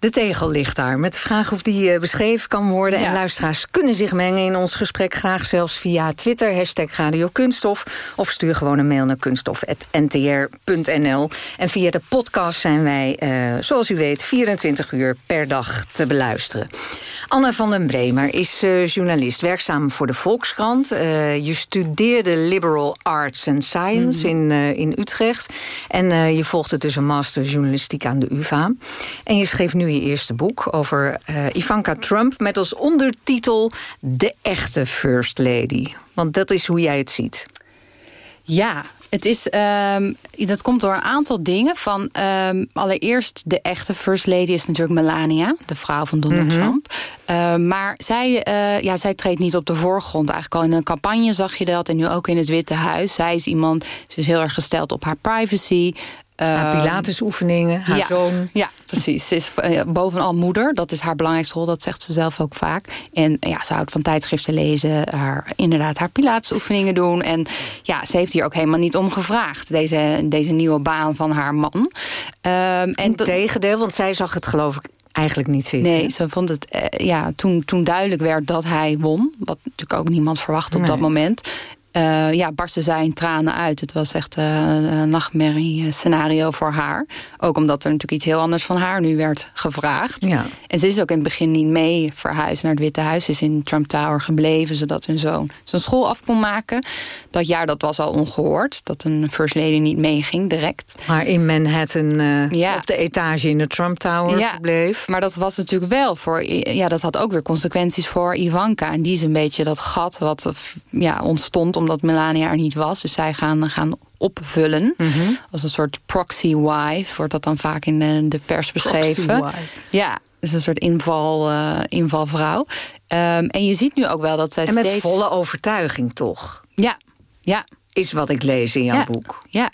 De tegel ligt daar met de vraag of die eh, beschreven kan worden. En luisteraars kunnen zich mengen in ons gesprek. Graag zelfs via Twitter, hashtag Radio Kunststof. Of stuur gewoon een mail naar kunststof.ntr.nl. En via de podcast zijn wij, eh, zoals u weet, 24 uur per dag te beluisteren. Anna van den Bremer is eh, journalist, werkzaam voor de Volkskrant. Eh, je studeerde Liberal Arts and Science in, eh, in Utrecht. En je volgde dus een master journalistiek aan de UvA. En je schreef nu je eerste boek over eh, Ivanka Trump... met als ondertitel De echte First Lady. Want dat is hoe jij het ziet. Ja, het is, ehm, dat komt door een aantal dingen. Van, ehm, allereerst, de echte first lady is natuurlijk Melania, de vrouw van Donald Mhm. Trump. Ehm, maar zij, eh, ja, zij treedt niet op de voorgrond. Eigenlijk al in een campagne zag je dat en nu ook in het Witte Huis. Zij is iemand, ze is heel erg gesteld op haar privacy. Haar Ehm, Pilatesoefeningen, haar ja, zoon. Ja, precies. Ze is eh, bovenal moeder. Dat is haar belangrijkste rol. Dat zegt ze zelf ook vaak. En ja, ze houdt van tijdschriften lezen. Haar, inderdaad, haar pilatesoefeningen doen. En ja, ze heeft hier ook helemaal niet om gevraagd. Deze, deze nieuwe baan van haar man. Ehm, en dat- Integendeel, want zij zag het geloof ik eigenlijk niet zitten. Nee, ze vond het eh, ja, toen, toen duidelijk werd dat hij won. Wat natuurlijk ook niemand verwachtte op Nee. dat moment. Eh, ja, barstte zij in tranen uit. Het was echt eh, een nachtmerrie scenario voor haar. Ook omdat er natuurlijk iets heel anders van haar nu werd gevraagd. Ja. En ze is ook in het begin niet mee verhuisd naar het Witte Huis. Ze is in Trump Tower gebleven, zodat hun zoon zijn school af kon maken. Dat jaar dat was al ongehoord. Dat een first lady niet meeging, direct. Maar in Manhattan eh, Ja. op de etage in de Trump Tower Ja, verbleef. Maar dat was natuurlijk wel voor. Ja, dat had ook weer consequenties voor Ivanka. En die is een beetje dat gat wat ja, ontstond omdat Melania er niet was. Dus zij gaan, gaan opvullen. Mhm. Als een soort proxy wife wordt dat dan vaak in de, de pers beschreven. Ja, dus een soort inval, eh, invalvrouw. Ehm, en je ziet nu ook wel dat zij En met steeds... volle overtuiging toch? Ja, ja. Is wat ik lees in jouw Ja. boek. Ja.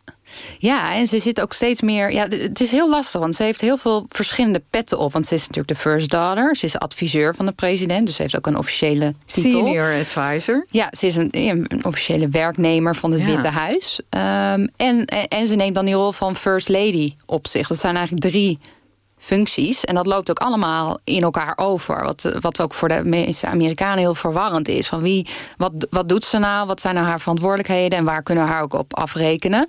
Ja, en ze zit ook steeds meer... Ja, het is heel lastig, want ze heeft heel veel verschillende petten op. Want ze is natuurlijk de first daughter. Ze is adviseur van de president, dus ze heeft ook een officiële titel. Senior advisor. Ja, ze is een, een officiële werknemer van het Ja. Witte Huis. Ehm, en, en, en ze neemt dan die rol van first lady op zich. Dat zijn eigenlijk drie functies. En dat loopt ook allemaal in elkaar over. Wat, eh, wat ook voor de meeste Amerikanen heel verwarrend is. Van wie, wat, wat doet ze nou? Wat zijn nou haar verantwoordelijkheden? En waar kunnen we haar ook op afrekenen?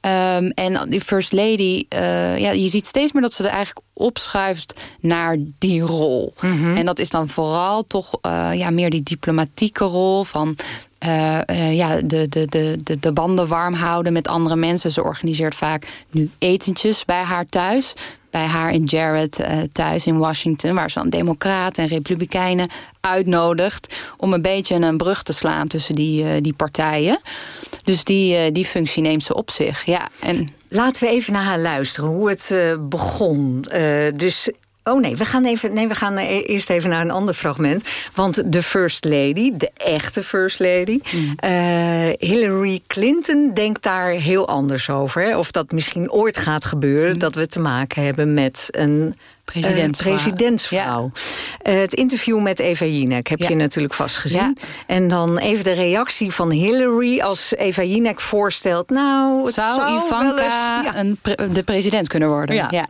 Ehm, en die first lady, eh, ja, je ziet steeds meer dat ze er eigenlijk opschuift naar die rol. En dat is dan vooral toch eh, ja, meer die diplomatieke rol van eh, eh, ja, de, de, de, de, de banden warm houden met andere mensen. Ze organiseert vaak nu etentjes bij haar thuis. Bij haar in Jarrett eh, thuis in Washington. Waar ze dan democraten en republikeinen uitnodigt. Om een beetje een brug te slaan tussen die, eh, die partijen. Dus die, eh, die functie neemt ze op zich. Ja, en Laten we even naar haar luisteren, hoe het begon. Dus Oh nee, we gaan, even, nee, we gaan e- eerst even naar een ander fragment. Want de First Lady, de echte First Lady... Mm. eh, Hillary Clinton denkt daar heel anders over. Hè? Of dat misschien ooit gaat gebeuren... dat we te maken hebben met een... Presidentsvrouw. eh, presidentsvrouw. Eh, het interview met Eva Jinek heb je natuurlijk vast gezien. Ja. En dan even de reactie van Hillary als Eva Jinek voorstelt... nou, het Zou, zou wel Ivanka eens... een pre- de president kunnen worden? Ja.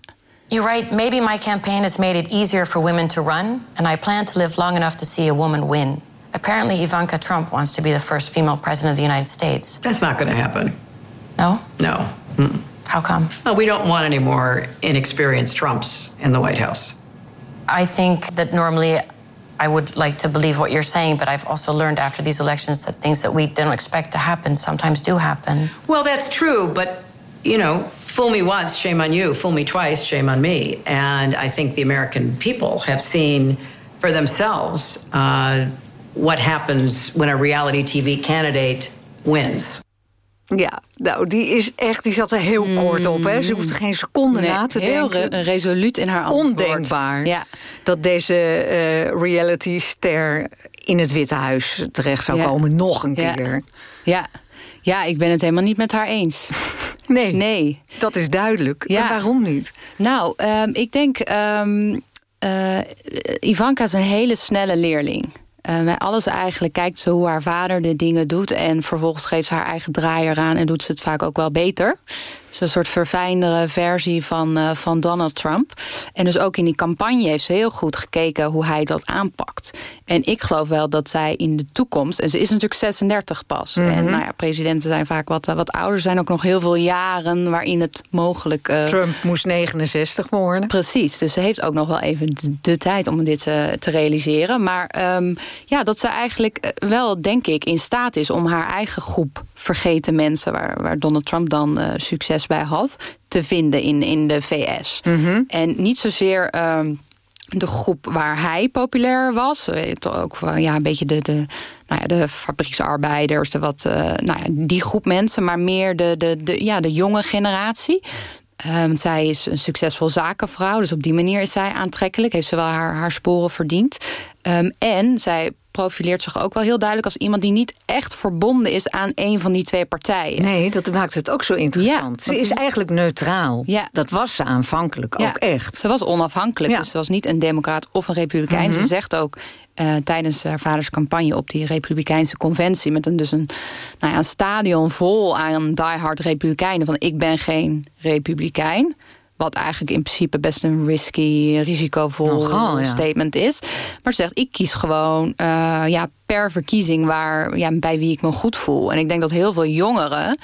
You write, maybe my campaign has made it easier for women to run, and I plan to live long enough to see a woman win. Apparently, Ivanka Trump wants to be the first female president of the United States. That's not going to happen. No? No. Mm-mm. How come? Well, we don't want any more inexperienced Trumps in the White House. I think that normally I would like to believe what you're saying, but I've also learned after these elections that things that we didn't expect to happen sometimes do happen. Well, that's true, but, you know, fool me once, shame on you. Fool me twice, shame on me. And I think the American people have seen for themselves uh, what happens when a reality TV candidate wins. Ja, nou, die is echt, die zat er heel kort op. Hè. Ze hoeft geen seconde Nee, na te heel denken. re- resoluut in haar antwoord. Ondenkbaar Ja. dat deze eh, reality-ster in het Witte Huis terecht zou Ja. komen. Nog een Ja. keer. Ja. ja, ik ben het helemaal niet met haar eens. Nee, nee. dat is duidelijk. Ja. Maar waarom niet? Nou, ehm, ik denk... ehm, eh, Ivanka is een hele snelle leerling. Eh, bij alles eigenlijk kijkt ze hoe haar vader de dingen doet... en vervolgens geeft ze haar eigen draai eraan... en doet ze het vaak ook wel beter. Is een soort verfijndere versie van, eh, van Donald Trump. En dus ook in die campagne heeft ze heel goed gekeken... hoe hij dat aanpakt. En ik geloof wel dat zij in de toekomst... en ze is natuurlijk 36 pas. Mhm. En nou ja, presidenten zijn vaak wat, eh, wat ouder. Er zijn ook nog heel veel jaren waarin het mogelijk... eh, Trump moest 69 worden. Precies, dus ze heeft ook nog wel even de, de tijd om dit te realiseren. Maar ehm, ja, dat ze eigenlijk wel, denk ik, in staat is... om haar eigen groep vergeten mensen... waar, waar Donald Trump dan eh, succes bij had, te vinden in, in de VS. En niet zozeer... ehm, de groep waar hij populair was. eh, toch ook wel, ja, een beetje de, de, nou ja, de fabrieksarbeiders, de wat, eh, nou ja, die groep mensen, maar meer de, de, de, ja, de jonge generatie. Eh, want zij is een succesvol zakenvrouw, dus op die manier is zij aantrekkelijk. Heeft ze wel haar, haar sporen verdiend. Ehm, en zij profileert zich ook wel heel duidelijk als iemand die niet echt verbonden is aan een van die twee partijen. Nee, dat maakt het ook zo interessant. ze is ze- eigenlijk neutraal. Ja. Dat was ze aanvankelijk Ja, ook echt. Ze was onafhankelijk, dus ze was niet een democraat of een republikein. Mhm. Ze zegt ook eh, tijdens haar vaders campagne op die republikeinse conventie... met een, dus een, nou ja, een stadion vol aan diehard republikeinen... van ik ben geen republikein... Wat eigenlijk in principe best een risky, risicovol Nogal, ja. statement is. Maar ze zegt, ik kies gewoon eh, ja, per verkiezing waar, ja, bij wie ik me goed voel. En ik denk dat heel veel jongeren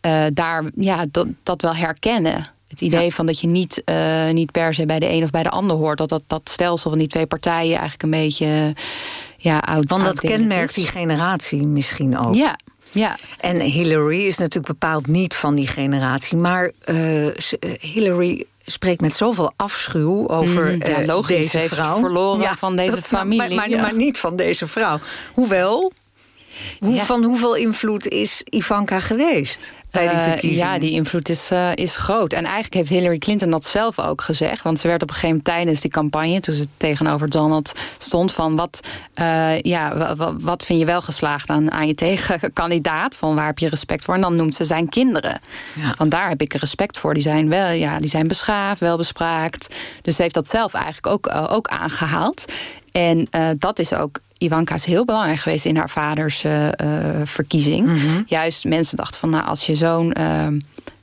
eh, daar ja, dat, dat wel herkennen. Het idee van dat je niet, eh, niet per se bij de een of bij de ander hoort. Dat dat, dat stelsel van die twee partijen eigenlijk een beetje ja, oud Want dat kenmerkt is. die generatie misschien ook. Ja, ja. En Hillary is natuurlijk bepaald niet van die generatie. Maar eh, eh, Hillary spreekt met zoveel afschuw over Mhm, ja, logisch. deze vrouw. verloren van deze familie, Maar, maar, ja. maar niet van deze vrouw. Hoewel, hoe, Ja. van hoeveel invloed is Ivanka geweest bij die Eh, verkiezingen? ja, die invloed is, eh, is groot. En eigenlijk heeft Hillary Clinton dat zelf ook gezegd. Want ze werd op een gegeven moment tijdens die campagne... toen ze tegenover Donald stond van... wat, eh, ja, wa- wa- wat vind je wel geslaagd aan, aan je tegenkandidaat? Van waar heb je respect voor? En dan noemt ze zijn kinderen. Van daar heb ik respect voor. Die zijn, wel, ja, die zijn beschaafd, welbespraakt. Dus ze heeft dat zelf eigenlijk ook, ook aangehaald. En dat is ook Ivanka is heel belangrijk geweest in haar vaders eh, eh, verkiezing. Juist mensen dachten van, nou, als je zo'n eh,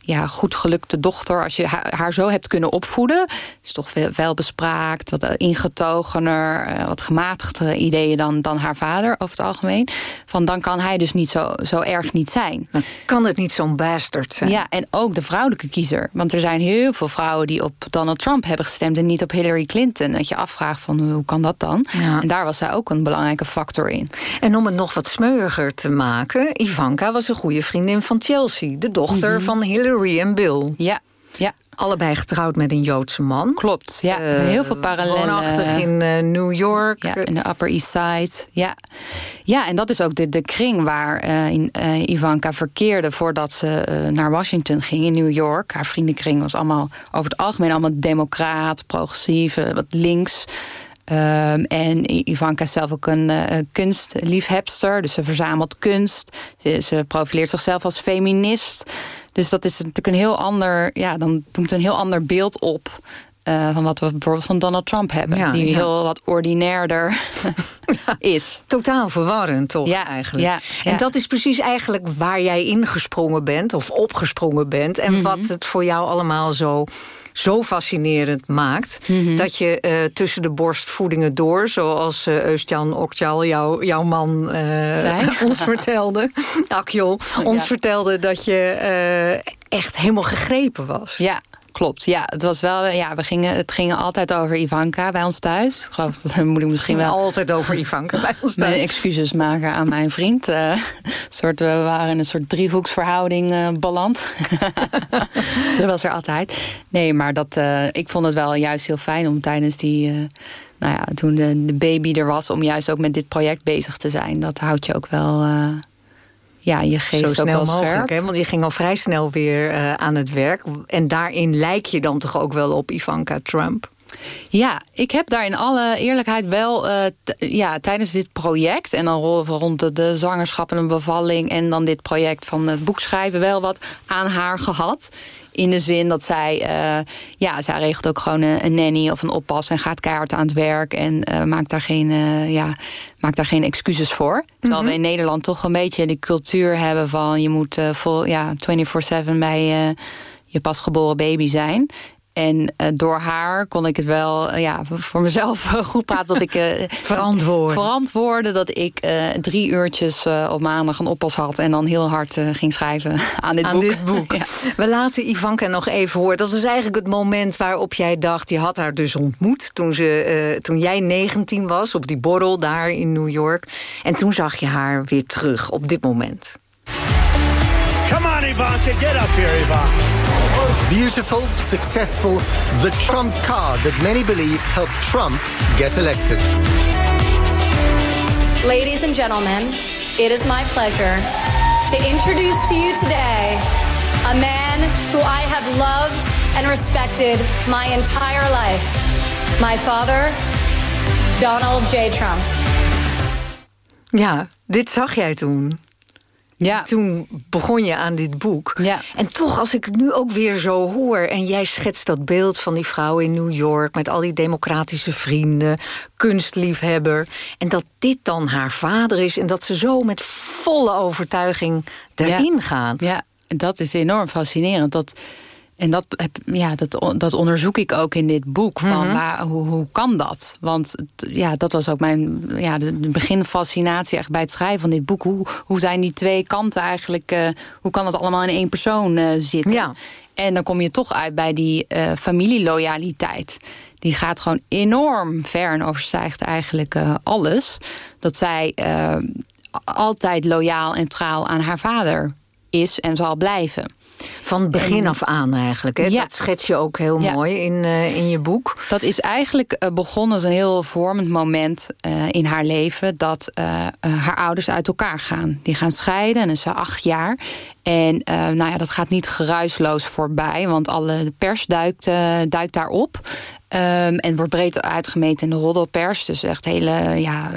ja, goed gelukte dochter, als je haar, zo hebt kunnen opvoeden, is toch wel bespraakt, wat eh, ingetogener, eh, wat gematigdere ideeën dan, dan haar vader over het algemeen. Van dan kan hij dus niet zo, zo erg niet zijn. kan het niet zo'n bastard zijn? Ja, en ook de vrouwelijke kiezer. Want er zijn heel veel vrouwen die op Donald Trump hebben gestemd en niet op Hillary Clinton. Dat je afvraagt van hoe kan dat dan? Ja. En daar was zij ook een belangrijke factor in. En om het nog wat smeuiger te maken... Ivanka was een goede vriendin van Chelsea. De dochter Mhm. van Hillary en Bill. Ja. Ja. Allebei getrouwd met een Joodse man. Klopt, ja. zijn heel veel parallellen. Woonachtig in uh, New York. Ja, in de Upper East Side. Ja, ja en dat is ook de, de kring waar uh, in, Ivanka verkeerde... voordat ze naar Washington ging in New York. Haar vriendenkring was allemaal over het algemeen... allemaal democraat, progressief, wat links... Um, en Ivanka is zelf ook een uh, kunstliefhebster. Dus ze verzamelt kunst. Ze, ze, profileert zichzelf als feminist. Dus dat is natuurlijk een heel ander... Ja, dan doet een heel ander beeld op... Uh, van wat we bijvoorbeeld van Donald Trump hebben. Ja, die ja. heel wat ordinairder is. Totaal verwarrend, toch, ja, eigenlijk? Ja, En dat is precies eigenlijk waar jij ingesprongen bent... of opgesprongen bent... en mm -hmm. wat het voor jou allemaal zo zo fascinerend maakt... Mm -hmm. dat je uh, tussen de borstvoedingen door... zoals uh, Eustjan Okjal, jou, jouw man, uh, ons vertelde... Akjol, ons ja. vertelde dat je echt helemaal gegrepen was. Ja, klopt. Ja, het was wel. Ja, we gingen, het ging altijd over Ivanka bij ons thuis. Ik geloof dat moet ik misschien wel. Altijd over Ivanka bij ons thuis. Mijn excuses maken aan mijn vriend. Uh, soort, we waren in een soort driehoeksverhouding uh, beland. Zo was er altijd. Nee, maar dat, uh, ik vond het wel juist heel fijn om tijdens die. nou ja, toen de, de, baby er was, om juist ook met dit project bezig te zijn. Dat houdt je ook wel ja, je geest Zo snel mogelijk, hè? Want je ging al vrij snel weer uh, aan het werk. En daarin lijk je dan toch ook wel op Ivanka Trump? Ja, ik heb daar in alle eerlijkheid wel uh, ja, tijdens dit project... en dan rond de, de zwangerschap en een bevalling... en dan dit project van het boek schrijven wel wat aan haar gehad. In de zin dat zij, uh, ja, zij regelt ook gewoon een, een, nanny of een oppas... en gaat keihard aan het werk en uh, maakt, daar geen, uh, ja, maakt daar geen excuses voor. Terwijl mm -hmm. we in Nederland toch een beetje de cultuur hebben van... je moet vol, ja, 24-7 bij je pasgeboren baby zijn. En uh, door haar kon ik het wel uh, ja, voor mezelf goed praten. Dat ik uh, verantwoorden. verantwoordde dat ik drie uurtjes op maandag een oppas had. En dan heel hard ging schrijven aan dit aan boek. Dit boek. ja. We laten Ivanka nog even horen. Dat is eigenlijk het moment waarop jij dacht... je had haar dus ontmoet toen, ze, toen jij 19 was. Op die borrel daar in New York. En toen zag je haar weer terug op dit moment. Come on, Ivanka. Get up here, Ivanka. Beautiful, successful, the Trump card that many believe helped Trump get elected. Ladies and gentlemen, it is my pleasure to introduce to you today a man who I have loved and respected my entire life. My father, Donald J. Trump. Ja, dit zag jij toen. Ja. Toen begon je aan dit boek. Ja. En toch, als ik het nu ook weer zo hoor... en jij schetst dat beeld van die vrouw in New York... met al die democratische vrienden, kunstliefhebber... en dat dit dan haar vader is... en dat ze zo met volle overtuiging erin ja. gaat. Ja, dat is enorm fascinerend. Dat... En dat, ja, dat, dat onderzoek ik ook in dit boek. Van, mm -hmm. waar, hoe, hoe kan dat? Want ja, dat was ook mijn ja, de, de beginfascinatie echt bij het schrijven van dit boek. Hoe, hoe zijn die twee kanten eigenlijk... Uh, hoe kan dat allemaal in één persoon uh, zitten? Ja. En dan kom je toch uit bij die uh, familieloyaliteit. Die gaat gewoon enorm ver en overstijgt eigenlijk alles. Dat zij altijd loyaal en trouw aan haar vader is en zal blijven. Van begin af aan eigenlijk. Hè? Ja. Dat schets je ook heel Ja. mooi in, uh, in je boek. Dat is eigenlijk uh, begonnen als een heel vormend moment uh, in haar leven... dat haar ouders uit elkaar gaan. Die gaan scheiden en is ze acht jaar. En nou ja, dat gaat niet geruisloos voorbij... want alle pers duikt, duikt daarop. Um, en wordt breed uitgemeten in de roddelpers. Dus echt hele... Ja,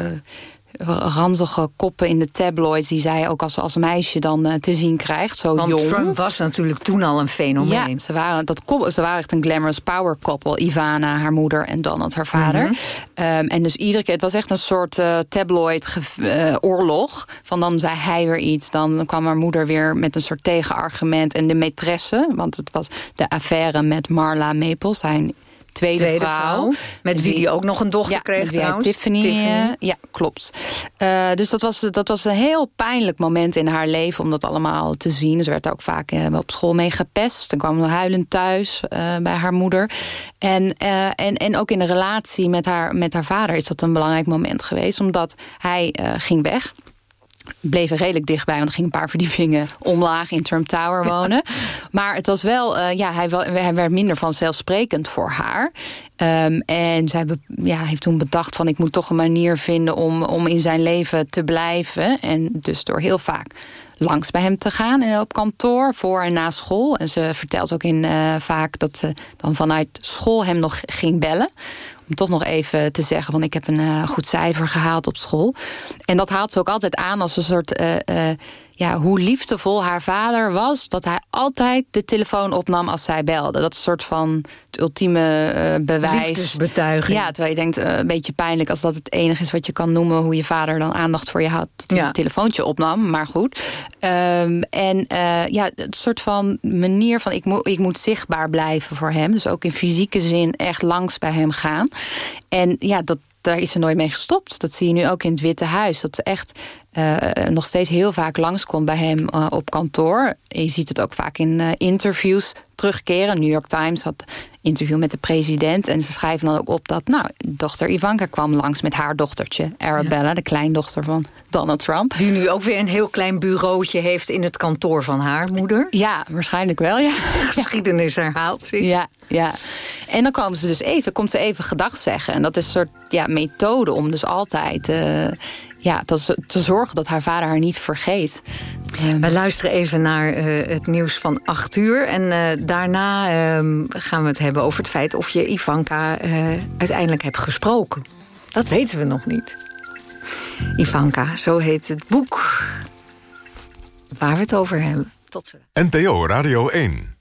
ranzige koppen in de tabloids... die zij ook als, als meisje dan uh, te zien krijgt, zo Want jong. Trump was natuurlijk toen al een fenomeen. Ja, ze waren, dat, ze waren echt een glamorous power couple. Ivana, haar moeder, en Donald, haar vader. Mm -hmm. um, en dus iedere keer, het was echt een soort uh, tabloid uh, oorlog. Van dan zei hij weer iets, dan kwam haar moeder weer met een soort tegenargument. En de maîtresse, want het was de affaire met Marla Maples, zijn tweede, tweede vrouw. vrouw. Met wie die ook nog een dochter ja, kreeg trouwens. Tiffany, Tiffany. ja, klopt. Uh, dus dat was, dat was een heel pijnlijk moment in haar leven om dat allemaal te zien. Ze werd ook vaak uh, op school mee gepest. Dan kwam ze huilend thuis uh, bij haar moeder. En, en, en ook in de relatie met haar, met haar vader is dat een belangrijk moment geweest. Omdat hij ging weg. Bleven redelijk dichtbij, want er ging een paar verdiepingen omlaag in Trump Tower wonen. Maar het was wel, uh, ja, hij, wel, hij werd minder vanzelfsprekend voor haar. Um, en zij ja, heeft toen bedacht van ik moet toch een manier vinden om, om in zijn leven te blijven. En dus door heel vaak langs bij hem te gaan eh, op kantoor voor en na school. En ze vertelt ook in, uh, vaak dat ze dan vanuit school hem nog ging bellen om toch nog even te zeggen van ik heb een uh, goed cijfer gehaald op school. En dat haalt ze ook altijd aan als een soort uh, uh, ja, hoe liefdevol haar vader was... dat hij altijd de telefoon opnam als zij belde. Dat is een soort van het ultieme uh, bewijs. Liefdesbetuiging. Ja, terwijl je denkt, uh, een beetje pijnlijk... als dat het enige is wat je kan noemen... hoe je vader dan aandacht voor je had, dat hij ja. een telefoontje opnam. Maar goed. Um, en uh, ja, het soort van manier van... Ik, mo ik moet zichtbaar blijven voor hem. Dus ook in fysieke zin echt langs bij hem gaan. En ja, dat, daar is ze nooit mee gestopt. Dat zie je nu ook in het Witte Huis. Dat ze echt uh, nog steeds heel vaak langskomt bij hem uh, op kantoor. Je ziet het ook vaak in uh, interviews terugkeren. New York Times had interview met de president. En ze schrijven dan ook op dat nou, dochter Ivanka kwam langs met haar dochtertje. Arabella, ja. de kleindochter van Donald Trump. Die nu ook weer een heel klein bureautje heeft in het kantoor van haar moeder. Ja, waarschijnlijk wel, ja. Geschiedenis herhaalt zich. Ja, ja. En dan komen ze dus even, komt ze even gedag zeggen. En dat is een soort ja, methode om dus altijd uh, ja, te, te zorgen dat haar vader haar niet vergeet. Um, Wij luisteren even naar uh, het nieuws van 8 uur. En uh, daarna uh, gaan we het hebben over het feit of je Ivanka uiteindelijk hebt gesproken. Dat weten we nog niet. Ivanka, zo heet het boek waar we het over hebben. Tot zo. NPO Radio 1.